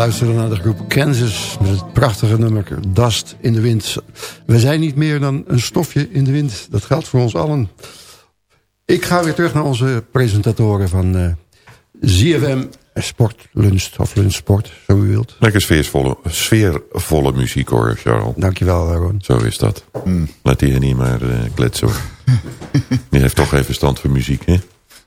Luisterde naar de groep Kansas met het prachtige nummer Dust in de Wind. We zijn niet meer dan een stofje in de wind. Dat geldt voor ons allen. Ik ga weer terug naar onze presentatoren van uh, ZFM Sport, Lunch of Lunch Sport, zo u wilt. Lekker sfeervolle, sfeervolle muziek hoor, Charles. Dankjewel, Aaron. Zo is dat. Mm. Laat die niet maar uh, kletsen hoor. die heeft toch even stand voor muziek, hè?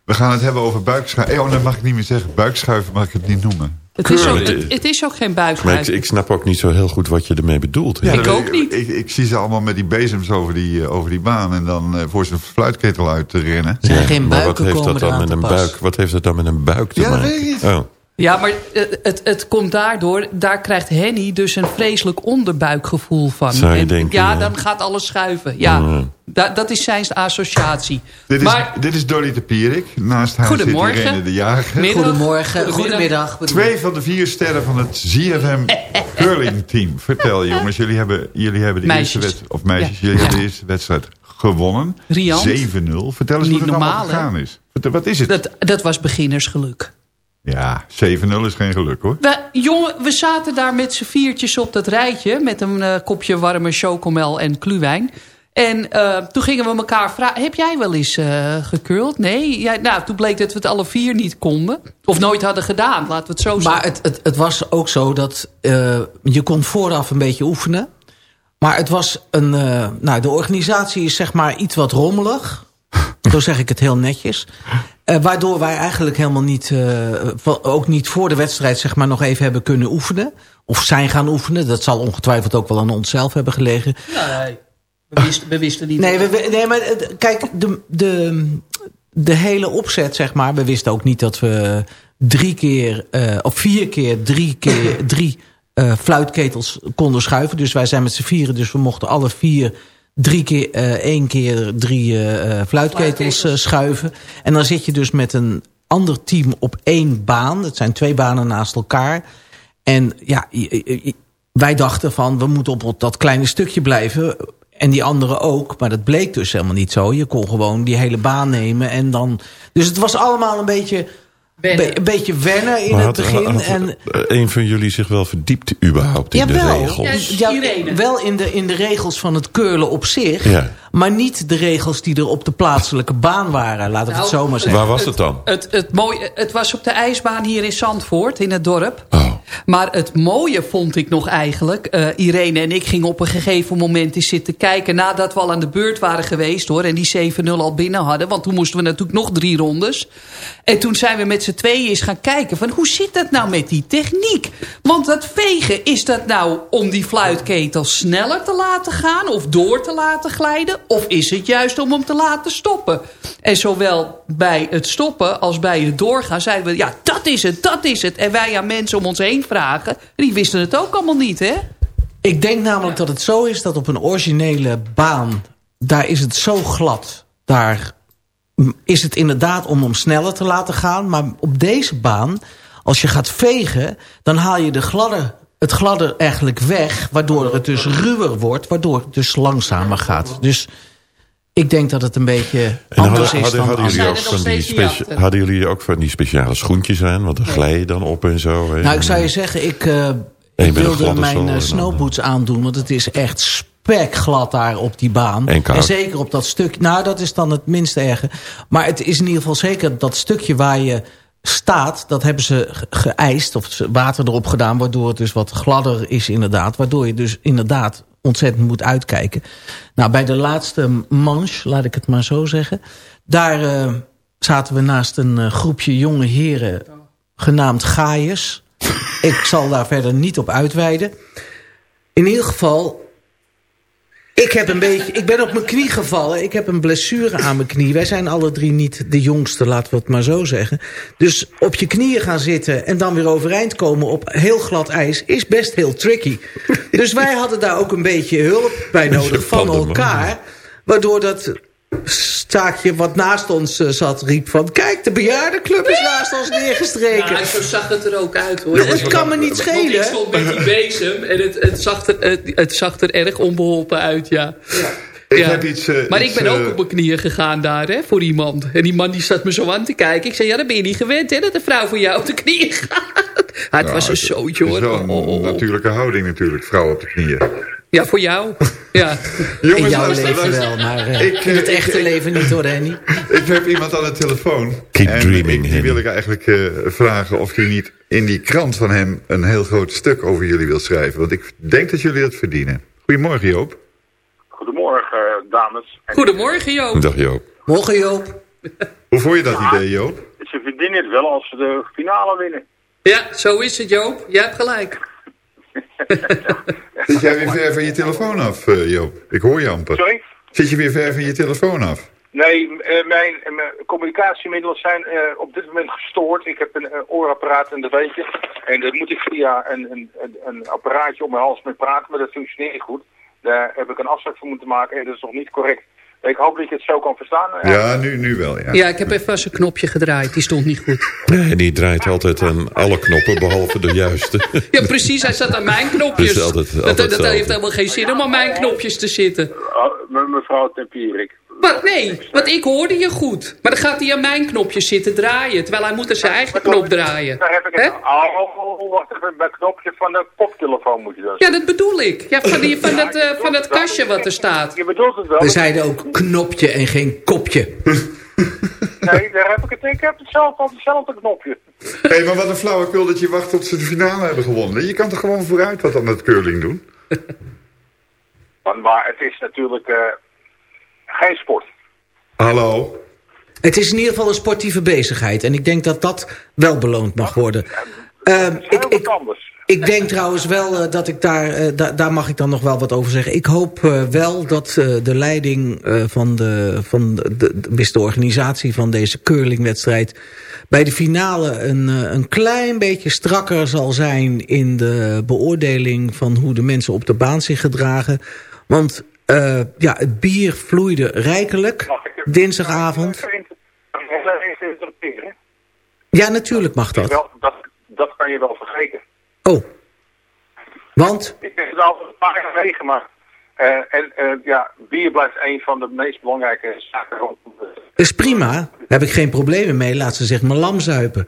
We gaan het hebben over buikschuiven. Oh, dat mag ik niet meer zeggen. Buikschuiven mag ik het niet noemen. Het is, ook, het, het is ook geen buikschuif. Maar ik, ik, snap ook niet zo heel goed wat je ermee bedoelt. Ja, ik ook niet. Ik, ik, zie ze allemaal met die bezems over die, uh, over die baan... en dan uh, voor zijn fluitketel uit te rennen. Zijn ja, geen maar wat heeft dat dan met een buik? Wat heeft dat dan met een buik te ja, maken? Ja, dat weet ik niet. Oh. Ja, maar het, het komt daardoor... daar krijgt Henny dus een vreselijk onderbuikgevoel van. Zou je en, denken, ja, ja. dan gaat alles schuiven. Ja, Mm. da, dat is zijn associatie. Dit is, maar, dit is Dolly de Pierik. Naast haar zit. Irene de Jager. Middag. Goedemorgen, goedemiddag. Twee van de vier sterren van het ZFM curling team. Vertel jongens, jullie hebben, jullie hebben de Meisjes. eerste wedstrijd... Of meisjes, Ja. jullie hebben de eerste wedstrijd gewonnen. Riant. 7-0. Vertel eens Niet hoe het allemaal gegaan is. Wat is het? dat, dat was beginnersgeluk. Ja, 7-0 is geen geluk hoor. We, jongen, we zaten daar met z'n viertjes op dat rijtje... met een eh, kopje warme chocomel en kluwijn. En eh, toen gingen we elkaar vragen... heb jij wel eens eh gekurld? Nee? Ja, nou, toen bleek dat we het alle vier niet konden. Of nooit hadden gedaan, laten we het zo zeggen. Maar het, het, het was ook zo dat uh, je kon vooraf een beetje oefenen. Maar het was een... Uh, nou, de organisatie is zeg maar iets wat rommelig. Zo zeg ik het heel netjes. Uh, waardoor wij eigenlijk helemaal niet... ook niet voor de wedstrijd zeg maar nog even hebben kunnen oefenen. Of zijn gaan oefenen. Dat zal ongetwijfeld ook wel aan onszelf hebben gelegen. Nee, we wisten, we wisten niet. Nee, we, nee maar kijk, de, de, de hele opzet zeg maar. We wisten ook niet dat we drie keer... of vier keer drie keer drie fluitketels konden schuiven. Dus wij zijn met z'n vieren. Dus we mochten alle vier drie keer, uh, één keer drie uh, fluitketels uh, schuiven. En dan zit je dus met een ander team op één baan. Het zijn twee banen naast elkaar. En ja, wij dachten van, we moeten op dat kleine stukje blijven. En die anderen ook. Maar dat bleek dus helemaal niet zo. Je kon gewoon die hele baan nemen en dan... Dus het was allemaal een beetje... Be een beetje wennen in Maar het had- begin. had en, een van jullie zich wel verdiept überhaupt in de regels? Ja, wel in de, in de regels van het curlen op zich. Ja. Maar niet de regels die er op de plaatselijke baan waren. Laat ik Nou, het zo maar zeggen. Waar was het dan? Het, het, mooie, het was op de ijsbaan hier in Zandvoort, in het dorp. Oh. Maar het mooie vond ik nog eigenlijk... eh, Irene en ik gingen op een gegeven moment eens zitten kijken... nadat we al aan de beurt waren geweest hoor... en die 7-0 al binnen hadden. Want toen moesten we natuurlijk nog drie rondes. En toen zijn we met z'n tweeën eens gaan kijken... van hoe zit dat nou met die techniek? Want dat vegen, is dat nou om die fluitketel sneller te laten gaan... of door te laten glijden? Of is het juist om hem te laten stoppen? En zowel bij het stoppen als bij het doorgaan zeiden we... ja, dat is het, dat is het. En wij aan mensen om ons heen vragen... die wisten het ook allemaal niet, hè? Ik denk namelijk dat het zo is dat op een originele baan... daar is het zo glad. Daar is het inderdaad om hem sneller te laten gaan. Maar op deze baan, als je gaat vegen... dan haal je de gladde, het gladde eigenlijk weg... waardoor het dus ruwer wordt... waardoor het dus langzamer gaat. Dus ik denk dat het een beetje anders hadden, is dan... hadden, jullie van die hadden jullie ook van die speciale schoentjes aan? Want dan glij je dan op en zo. Nou, ik zou je zeggen, ik, uh, een wilde mijn uh, en dan, snowboots aandoen. Want het is echt spekglad daar op die baan. En zeker op dat stuk. Nou, dat is dan het minste erge. Maar het is in ieder geval zeker dat stukje waar je staat... dat hebben ze ge- geëist of water erop gedaan... waardoor het dus wat gladder is inderdaad. Waardoor je dus inderdaad ontzettend moet uitkijken. Nou, bij de laatste manche, laat ik het maar zo zeggen... daar uh, zaten we naast een uh, groepje jonge heren... genaamd Gaius. ik zal daar verder niet op uitweiden. In ieder geval... Ik, heb een beetje, ik ben op mijn knie gevallen. Ik heb een blessure aan mijn knie. Wij zijn alle drie niet de jongste, laten we het maar zo zeggen. Dus op je knieën gaan zitten en dan weer overeind komen op heel glad ijs... is best heel tricky. Dus wij hadden daar ook een beetje hulp bij nodig van elkaar. Waardoor dat staakje wat naast ons uh, zat riep van... kijk, de bejaardenclub is naast ons neergestreken. Ja, zo zag het er ook uit hoor. Het kan me niet Want schelen. ik stond met die bezem en het, het, zag, er, het, het zag er erg onbeholpen uit, ja. Ik Ja. heb iets... eh, Maar iets, ik ben ook eh, op mijn knieën gegaan daar, hè, voor iemand. En die man die zat me zo aan te kijken. Ik zei, ja, dan ben je niet gewend, hè, dat een vrouw voor jou op de knieën gaat. Ah, het was een zootje Het is hoor. wel een natuurlijke houding natuurlijk, vrouw op de knieën. Ja, voor jou. Ja. Jongens, in jouw leven wel, maar eh, Ik, in eh, het ik- echte ik- leven niet hoor, Henny. Ik heb iemand aan de telefoon. Keep en dreaming, ik- die wil ik eigenlijk eh, vragen of hij niet in die krant van hem... een heel groot stuk over jullie wil schrijven. Want ik denk dat jullie dat verdienen. Goedemorgen, Joop. Goedemorgen, eh, dames. En Goedemorgen Joop. Dag Joop. Morgen Joop. Hoe vond je dat idee, Joop? Ze verdienen het wel als ze de finale winnen. Ja, zo is het Joop. Jij hebt gelijk. Zit jij weer ver van je telefoon af, eh, Joop? Ik hoor je amper. Sorry? Zit je weer ver van je telefoon af? Nee, eh, mijn, eh, mijn communicatiemiddelen zijn op dit moment gestoord. Ik heb een oorapparaat en dat weet je. En dat moet ik via een, een, een, apparaatje op mijn hals mee praten, maar dat functioneert niet goed. Daar heb ik een afspraak voor moeten maken en dat is nog niet correct. Ik hoop dat je het zo kan verstaan. Ja, nu, nu wel, ja. Ja, ik heb even een knopje gedraaid. Die stond niet goed. Nee, die draait altijd aan alle knoppen, behalve de juiste. Ja, precies. Hij zat aan mijn knopjes. Dus altijd- dat, altijd dat heeft helemaal geen zin om aan mijn knopjes te zitten. Oh, me- mevrouw Tempierik. Maar nee, want ik hoorde je goed. Maar dan gaat hij aan mijn knopjes zitten draaien. Terwijl hij moet aan zijn eigen knop draaien. Daar heb ik het. Oh, wacht even, bij het knopje van de koptelefoon moet je dus. Ja, dat bedoel ik. Ja, van, die, van, dat, eh, van dat kastje wat er staat. Je bedoelt het wel. We zeiden ook knopje en geen kopje. Nee, daar heb ik het. Ik heb het zelf al hetzelfde knopje. Hé, maar wat een flauwekul dat je wacht tot ze de finale hebben gewonnen. Je kan toch gewoon vooruit wat aan het curling doen? Maar, maar het is natuurlijk eh, geen sport. Hallo? Het is in ieder geval een sportieve bezigheid. En ik denk dat dat wel beloond mag worden. Ehm, ik, ik, ik denk trouwens wel eh, dat ik daar... eh, da- daar mag ik dan nog wel wat over zeggen. Ik hoop eh, wel dat eh, de leiding eh, van, de, van de, de, de, de organisatie van deze curlingwedstrijd... bij de finale een, een klein beetje strakker zal zijn... in de beoordeling van hoe de mensen op de baan zich gedragen. Want eh, ja, het bier vloeide rijkelijk dinsdagavond. Ja, natuurlijk mag dat. Wel, dat. Dat kan je wel vergeten. Oh. Want? Ik ben het altijd een paar jaar meegemaakt. Eh, en eh, ja, bier blijft een van de meest belangrijke zaken. Is prima. Heb ik geen problemen mee. Laat ze zich maar lam zuipen.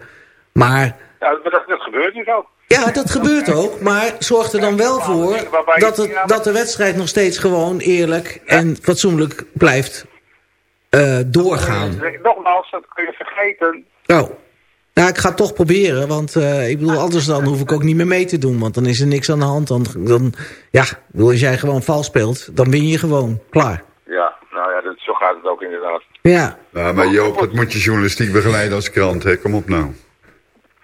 Maar Ja, maar dat, dat gebeurt dus ook. Ja, dat gebeurt ook. Maar zorg er dan wel voor dat, het, dat de wedstrijd nog steeds gewoon eerlijk en fatsoenlijk blijft eh, doorgaan. Nogmaals, dat kun je vergeten. Oh. Nou, ik ga het toch proberen, want eh, ik bedoel, anders dan hoef ik ook niet meer mee te doen. Want dan is er niks aan de hand. Dan, dan ja, bedoel, als jij gewoon vals speelt, dan win je gewoon. Klaar. Ja, nou ja, dat, zo gaat het ook inderdaad. Ja. Maar Joop, dat moet je journalistiek begeleiden als krant, hè? Kom op nou.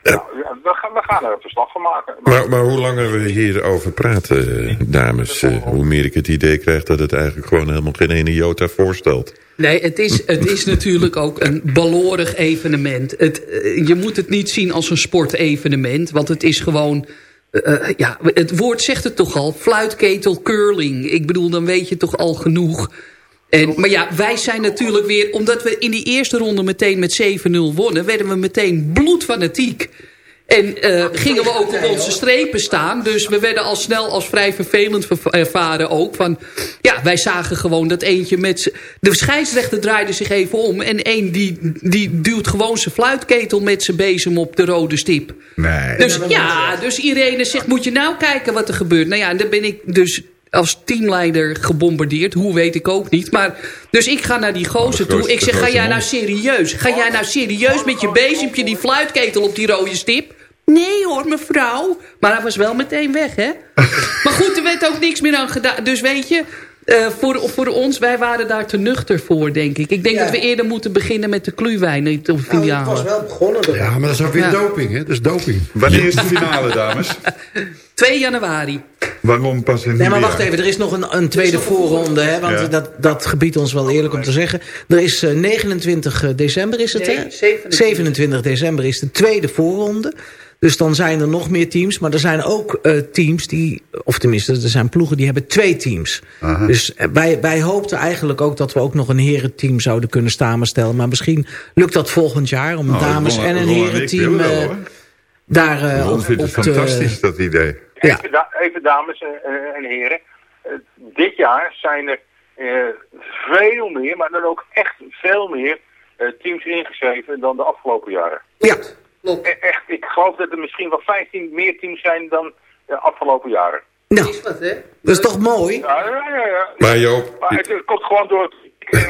Ja, we, gaan, we gaan er een verslag van maken. Maar, maar hoe langer we hierover praten, eh, dames... eh, hoe meer ik het idee krijg dat het eigenlijk gewoon helemaal geen ene jota voorstelt. Nee, het is, het is natuurlijk ook een balorig evenement. Het, eh, je moet het niet zien als een sportevenement. Want het is gewoon... ja, het woord zegt het toch al. Fluitketel curling. Ik bedoel, dan weet je toch al genoeg. En, maar ja, wij zijn natuurlijk weer... Omdat we in die eerste ronde meteen met 7-0 wonnen... werden we meteen bloedfanatiek. En eh, gingen we ook op onze strepen staan. Dus we werden al snel als vrij vervelend ver- ervaren ook. Van, ja, wij zagen gewoon dat eentje met... De scheidsrechter draaide zich even om. En één die, die duwt gewoon zijn fluitketel met zijn bezem op de rode stip. Nee. Dus ja, dus Irene zegt, moet je nou kijken wat er gebeurt. Nou ja, en dan ben ik dus als teamleider gebombardeerd. Hoe weet ik ook niet. Maar, dus ik ga naar die gozer toe. Ik zeg, ga jij nou serieus? Ga jij nou serieus met je bezempje die fluitketel op die rode stip? Nee hoor, mevrouw. Maar hij was wel meteen weg, hè? maar goed, er werd ook niks meer aan gedaan. Dus weet je, eh, voor, voor ons, wij waren daar te nuchter voor, denk ik. Ik denk Ja. dat we eerder moeten beginnen met de kluwijn. Niet de Nou, finale. het was wel begonnen. Ja, maar dat is ook weer Ja. doping, hè? Dat is doping. Wanneer is de finale, dames? 2 januari. Waarom pas in Nee, maar wacht jaar? even. Er is nog een, een tweede voorronde. Hè, want Ja. dat, dat gebiedt ons wel eerlijk om te zeggen. Er is eh, 29 december is het, Nee, hè? 27. 27 december is de tweede voorronde. Dus dan zijn er nog meer teams. Maar er zijn ook eh, teams die... Of tenminste, er zijn ploegen die hebben twee teams. Aha. Dus eh, wij, wij hoopten eigenlijk ook dat we ook nog een herenteam zouden kunnen samenstellen. Maar misschien lukt dat volgend jaar. Om een Nou, dames- Ron- en een Ron en ik herenteam eh, hoor. daar eh, Ron op, vindt het te- fantastisch, dat idee. Ja. Even, da- even dames en, en heren. Dit jaar zijn er eh, veel meer, maar dan ook echt veel meer eh, teams ingeschreven dan de afgelopen jaren. Ja, E- Echt, ik geloof dat er misschien wel 15 meer teams zijn dan de afgelopen jaren. Nou, dat is toch mooi? Ja, ja, ja. ja. Maar Joop, Maar het, het komt gewoon door het...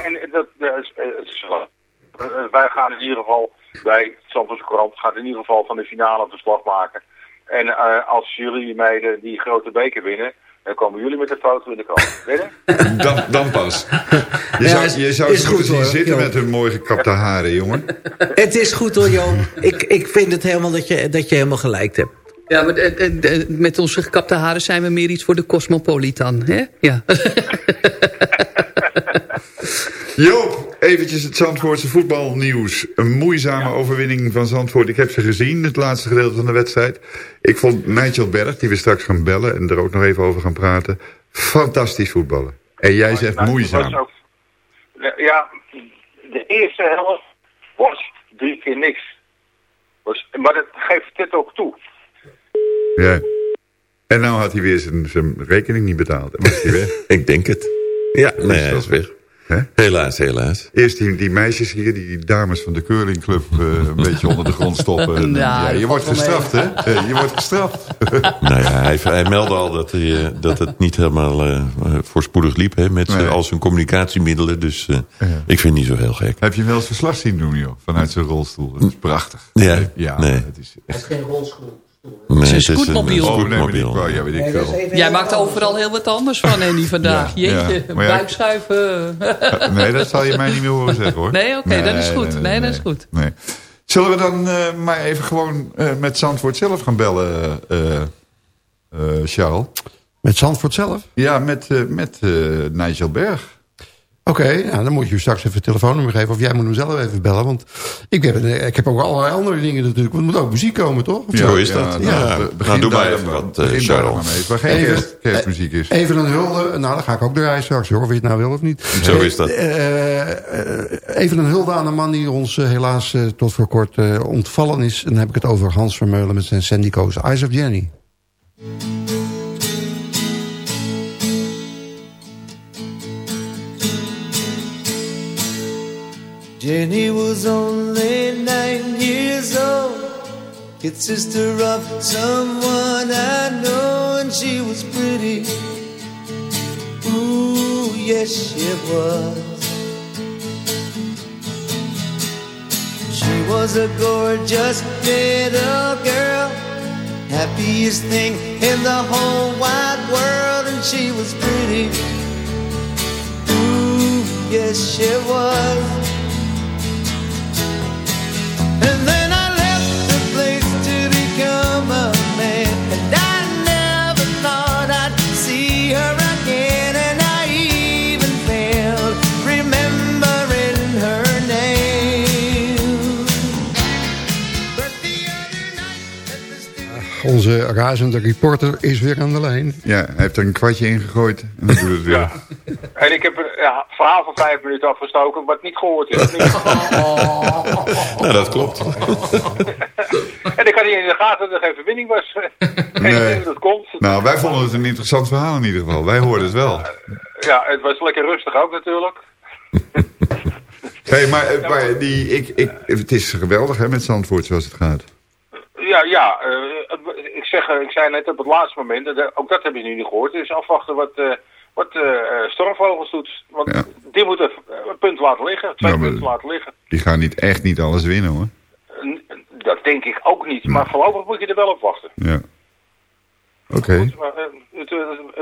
En dat, dat is- eh, is eh, wij gaan in ieder geval, wij, het Zandvoortse Courant, gaat in ieder geval van de finale verslag maken. En eh, als jullie meiden die grote beker winnen, dan komen jullie met een foto in de krant. Weet je? Dan, dan pas. Je Ja, zou, is- je zou is ze goed, moeten zien hoor, zitten Joop. met hun mooi gekapte haren, jongen. Het is goed hoor, Joop. Ik, ik vind het helemaal dat je, dat je helemaal gelijk hebt. Ja, maar eh, eh, met onze gekapte haren zijn we meer iets voor de Cosmopolitan, hè? Ja. Joop, eventjes het Zandvoortse voetbalnieuws. Een moeizame overwinning van Zandvoort. Ik heb ze gezien, het laatste gedeelte van de wedstrijd. Ik vond Nigel Berg, die we straks gaan bellen en er ook nog even over gaan praten... fantastisch voetballen. En jij zegt Nou, moeizaam. ook- Ja, de eerste helft was drie keer niks. Was, maar dat geeft dit ook toe. Ja. En nou had hij weer zijn, zijn rekening niet betaald. En was hij weg. ik denk het. Ja, nee, hij is weg. Helaas, helaas. Eerst die, die meisjes hier, die dames van de curlingclub... eh, een beetje onder de grond stoppen. En, Ja, ja, je wordt gestraft, hè? Je wordt gestraft. nou ja, hij, hij meldde al dat, hij, eh, dat het niet helemaal eh, voorspoedig liep hè, met Nee. eh, al zijn communicatiemiddelen. Dus eh, ik vind het niet zo heel gek. Heb je hem wel eens verslag zien doen, joh? Vanuit zijn rolstoel. Dat is prachtig. Ja, ja nee. het is echt... geen rolstoel. Nee, Het is een scootmobiel. Oh, nee, ja, weet ik veel. Jij maakt overal heel wat anders van, Henny, vandaag. Ja, Jeetje, ja. Buikschuiven. Nee, dat zal je mij niet meer horen zeggen, hoor. Nee, oké, dat is goed. Nee, dat is goed. Nee. Zullen we dan eh, maar even gewoon eh, met Zandvoort zelf gaan bellen, eh eh, Charles? Met Zandvoort zelf? Ja, met, eh, met eh, Nigel Berg. Oké, nou, dan moet je straks even het telefoonnummer geven. Of jij moet hem zelf even bellen. Want ik heb, ik heb ook allerlei andere dingen natuurlijk. Want er moet ook muziek komen, toch? Of Zo is dat. nou, Ja. Nou, begin doe maar daar even dan. wat, eh, Begin daar Charles. maar geen Even- kerstmuziek is. Even een hulde. Nou, dat ga ik ook draaien straks hoor. Of je het nou wil of niet. Zo is dat. Eh, eh, even een hulde aan een man die ons eh, helaas eh, tot voor kort eh, ontvallen is. En dan heb ik het over Hans Vermeulen met zijn Sandy Coast. Eyes of Jenny. Jenny was only nine years old, kid sister of someone I know, and she was pretty. Ooh, yes, she was. She was a gorgeous little girl, happiest thing in the whole wide world, and she was pretty. Ooh, yes, she was. Onze razende reporter is weer aan de lijn. Ja, hij heeft er een kwartje in gegooid. En dan doet het weer. Ja. En ik heb een ja, verhaal van vijf minuten afgestoken, wat niet gehoord is. Nou, dat klopt. en ik had niet in de gaten dat er geen verbinding was. Nee. dat komt. Nou, wij vonden het een interessant verhaal in ieder geval. Wij hoorden het wel. Ja, het was lekker rustig ook natuurlijk. Hey, maar eh, maar die, ik, ik, het is geweldig hè, met Zandvoort zoals het gaat. Ja, ja. eh, ik, zeg, eh, ik zei net op het laatste moment, eh, ook dat hebben jullie niet gehoord. Dus afwachten wat, eh, wat Stormvogels doet. Want die moeten een punt laten liggen, twee Ja, maar- punten laten liggen. Die gaan niet, echt niet alles winnen hoor. Dat denk ik ook niet, maar voorlopig moet je er wel op wachten. Ja. Oké. Het-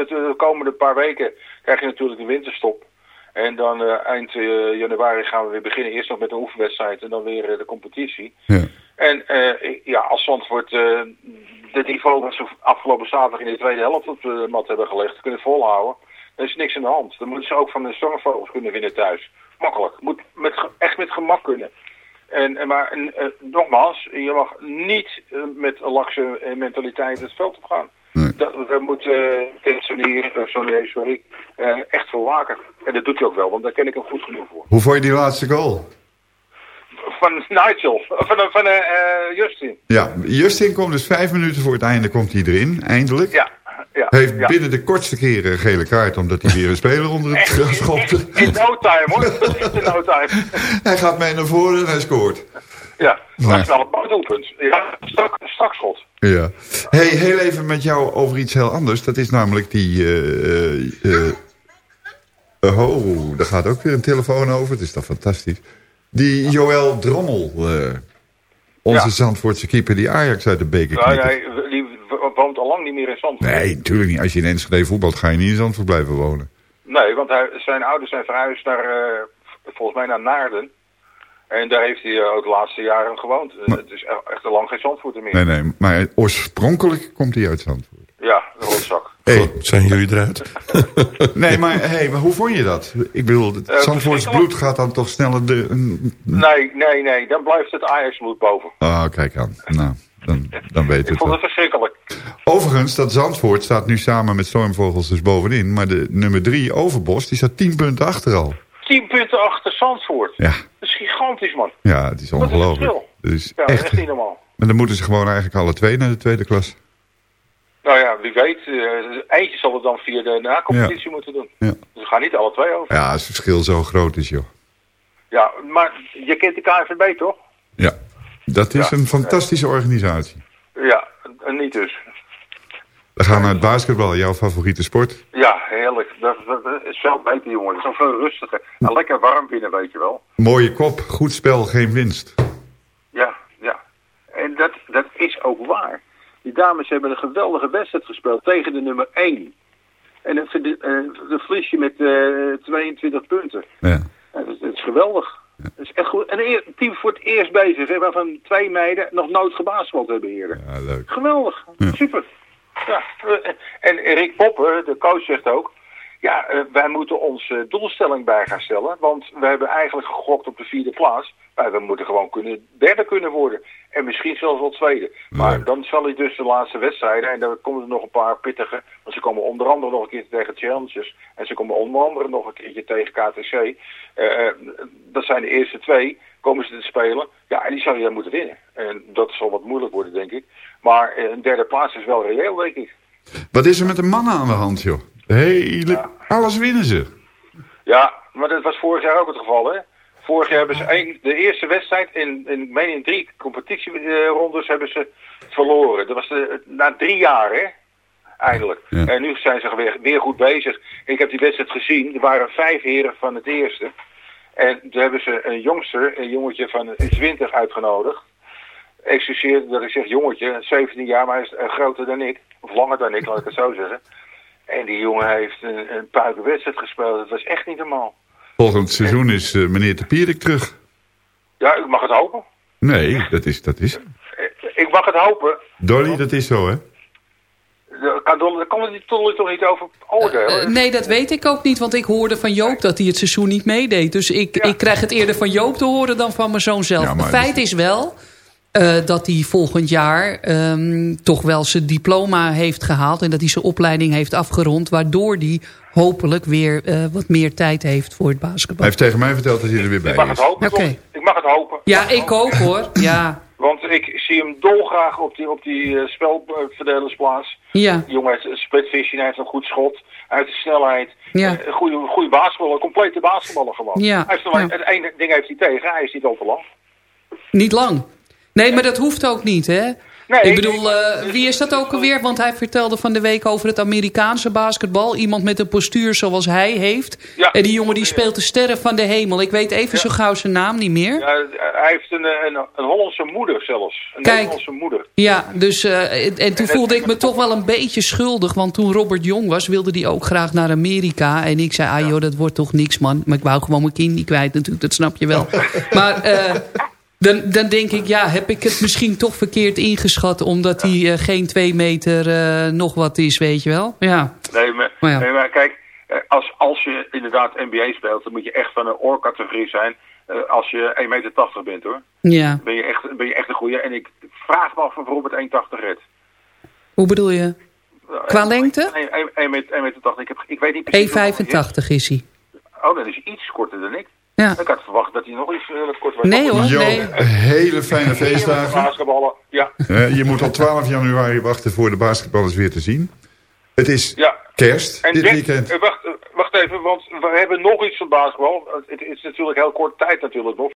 de komende paar weken krijg je natuurlijk de winterstop. En dan eind januari gaan we weer beginnen. Eerst nog met de oefenwedstrijd en dan weer de competitie. Ja. En eh, ja, als Zandvoort uh, de niveau wat ze afgelopen zaterdag in de tweede helft op de mat hebben gelegd, kunnen volhouden, dan is niks aan de hand. Dan moeten ze ook van de stormvogels kunnen winnen thuis. Makkelijk. Moet met, echt met gemak kunnen. En, en maar en, eh, nogmaals, je mag niet eh, met een lakse mentaliteit het veld op gaan. Dat, daar moet Sonny, uh, sorry, eh, echt voor waken. En dat doet hij ook wel, want daar ken ik hem goed genoeg voor. Hoe vond je die laatste goal? Van Nigel, van, van eh, Justin. Ja, Justin komt dus vijf minuten voor het einde komt hij erin, eindelijk. Ja, ja. Heeft ja. binnen de kortste keren een gele kaart, omdat hij weer een speler onder het gras schopte. In no time hoor, dat is in no time. Hij gaat mee naar voren en hij scoort. Ja, Maar- dat is wel een doelpunt. Ja, strak, strak schot. Ja. Hey, heel even met jou over iets heel anders. Dat is namelijk die... eh, oh, daar gaat ook weer een telefoon over. Het is toch fantastisch. Die Joël Drommel, eh, onze Ja. Zandvoortse keeper... die Ajax uit de beker knikkert. nee, die woont al lang niet meer in Zandvoort. Nee, natuurlijk niet. Als je in Enschede voetbalt, ga je niet in Zandvoort blijven wonen. Nee, want hij, zijn ouders zijn verhuisd naar, eh, volgens mij naar Naarden. En daar heeft hij eh, ook de laatste jaren gewoond. Het is e- echt al lang geen Zandvoorter meer. Nee, nee, maar oorspronkelijk komt hij uit Zandvoort. Ja, een rotzak. Hey. Zijn jullie eruit? nee, maar, hey, maar hoe vond je dat? Ik bedoel, het Eh, Zandvoorts bloed gaat dan toch sneller... De, Nee, nee, nee. Dan blijft het Ajax-bloed boven. Ah, kijk aan. Nou, dan, dan weet Ik het vond wel. het verschrikkelijk. Overigens, dat Zandvoort staat nu samen met Stormvogels dus bovenin. Maar de nummer drie, Overbos, die staat tien punten achter al. Tien punten achter Zandvoort. Ja, Dat is gigantisch, man. ja het is ongelooflijk. verschil. Het is Ja, dat is echt... echt niet normaal. Maar dan moeten ze gewoon eigenlijk alle twee naar de tweede klas. Nou ja, wie weet. eh, eentje zal het dan via de na-competitie moeten doen. Ja. Dus we gaan niet alle twee over. Ja, als het verschil zo groot is, joh. Ja, maar je kent de KNVB toch? Ja, dat is Ja. een fantastische organisatie. Ja, en niet dus. We gaan naar het basketbal, jouw favoriete sport. Ja, heerlijk. Dat, dat- dat is veel beter, jongen. Dat is veel rustiger. En lekker warm binnen, weet je wel. Mooie kop, goed spel, geen winst. Ja, ja. En dat, dat is ook waar. Die dames hebben een geweldige wedstrijd gespeeld tegen de nummer 1. En dan verd- eh, dan verlies je met eh, 22 punten. Ja. Ja, dat, is, dat is geweldig. Dat is echt goed. En een team voor het eerst bezig, hè, waarvan twee meiden nog nooit gebasketbald hebben eerder. Ja, leuk. Geweldig. Ja. Super. Ja. eh, En Rick Poppen, de coach, zegt ook... Ja, eh, wij moeten onze doelstelling bij gaan stellen. Want we hebben eigenlijk gegokt op de vierde plaats. Maar we moeten gewoon kunnen, derde kunnen worden. En misschien zelfs wel tweede. Maar dan zal hij dus de laatste wedstrijden... En dan komen er nog een paar pittige... Want ze komen onder andere nog een keer tegen Challenges. En ze komen onder andere nog een keertje tegen KTC. Eh, eh, dat zijn de eerste twee. Komen ze te spelen. Ja, en die zou je dan moeten winnen. En dat zal wat moeilijk worden, denk ik. Maar eh, een derde plaats is wel reëel, denk ik. Wat is er met de mannen aan de hand, joh? Hele, Alles winnen ze. Ja, maar dat was vorig jaar ook het geval, hè? Vorig jaar hebben ze de eerste wedstrijd in, in, ik meen in drie competitierondes hebben ze verloren. Dat was de, na drie jaar, hè? Eindelijk. Ja. En nu zijn ze weer, weer goed bezig. Ik heb die wedstrijd gezien. Er waren vijf heren van het eerste. En toen hebben ze een jongster, een jongetje van 20 uitgenodigd. Excuseer dat ik zeg jongetje, 17 jaar, maar hij is eh, groter dan ik. Of langer dan ik, laat ik het zo zeggen. En die jongen heeft een, een puikenwedstrijd gespeeld. Dat was echt niet normaal. Volgend seizoen is eh, meneer de Pierik terug. Ja, ik mag het hopen. Nee, dat is, dat is. Eh, Ik mag het hopen. Dolly, dat is zo, hè? Daar kan Dolly- het Dolly toch niet over oordelen? Eh, nee, dat weet ik ook niet, want ik hoorde van Joop dat hij het seizoen niet meedeed. Dus ik, ik krijg het eerder van Joop te horen dan van mijn zoon zelf. Ja, maar Feit is wel eh, dat hij volgend jaar ehm, toch wel zijn diploma heeft gehaald... en dat hij zijn opleiding heeft afgerond... waardoor hij hopelijk weer eh, wat meer tijd heeft voor het Hij basketbal. heeft tegen mij verteld dat hij er weer bij Ik mag het hopen. Ik mag het hopen. Ja, ik ook hoor. Ja, Want ik zie hem dolgraag op die, op die eh, spelverdelersplaats. ja. Die jongen heeft hij heeft een goed schot. Hij heeft de snelheid. Ja. Een goede, goede basketballer, complete basketballer gewoon. Ja, Hij heeft alleen, ja. Het ene ding heeft hij tegen, hij is niet al te lang. Niet lang. Nee, maar dat hoeft ook niet, hè? Nee, ik bedoel, eh, wie is dat ook alweer? Want hij vertelde van de week over het Amerikaanse basketbal. Iemand met een postuur zoals hij heeft. Ja. En die jongen die speelt de sterren van de hemel. Ik weet even zo gauw zijn naam niet meer. Ja, hij heeft een, een, een Hollandse moeder zelfs. Een Kijk. Nederlandse moeder. Ja, dus, eh, en, en toen voelde ik me toch wel een beetje schuldig. Want toen Robert jong was, wilde hij ook graag naar Amerika. En ik zei, ah joh, dat wordt toch niks man. Maar ik wou gewoon mijn kind niet kwijt natuurlijk, dat snap je wel. maar eh, dan, dan denk ik, ja, heb ik het misschien toch verkeerd ingeschat... omdat hij eh, geen twee meter eh, nog wat is, weet je wel? Ja, Nee, maar, Maar ja. nee, maar kijk, eh, als, als je inderdaad NBA speelt, dan moet je echt van een oorcategorie zijn. als je 1,80 meter bent hoor. ja. Ben je, echt, ben je echt een goede. En ik vraag me af of Robert 1,80 redt. Hoe bedoel je? Qua lengte? 1,80 meter. 1,80 meter. Ik, heb, ik weet niet precies. hoeveel hij 1,85 is hij. Oh, dat is iets korter dan ik. Ja. Ik had verwacht dat hij nog iets uh, kort was. Nee hoor, Jo, nee. hele fijne feestdagen. Basketballen, ja. Eh, je moet al 12 januari wachten voor de basketballers weer te zien. Het is Ja. kerst En dit Jack, weekend. eh, wacht, wacht even, want we hebben nog iets van basketbal. Het het is natuurlijk heel korte tijd natuurlijk nog.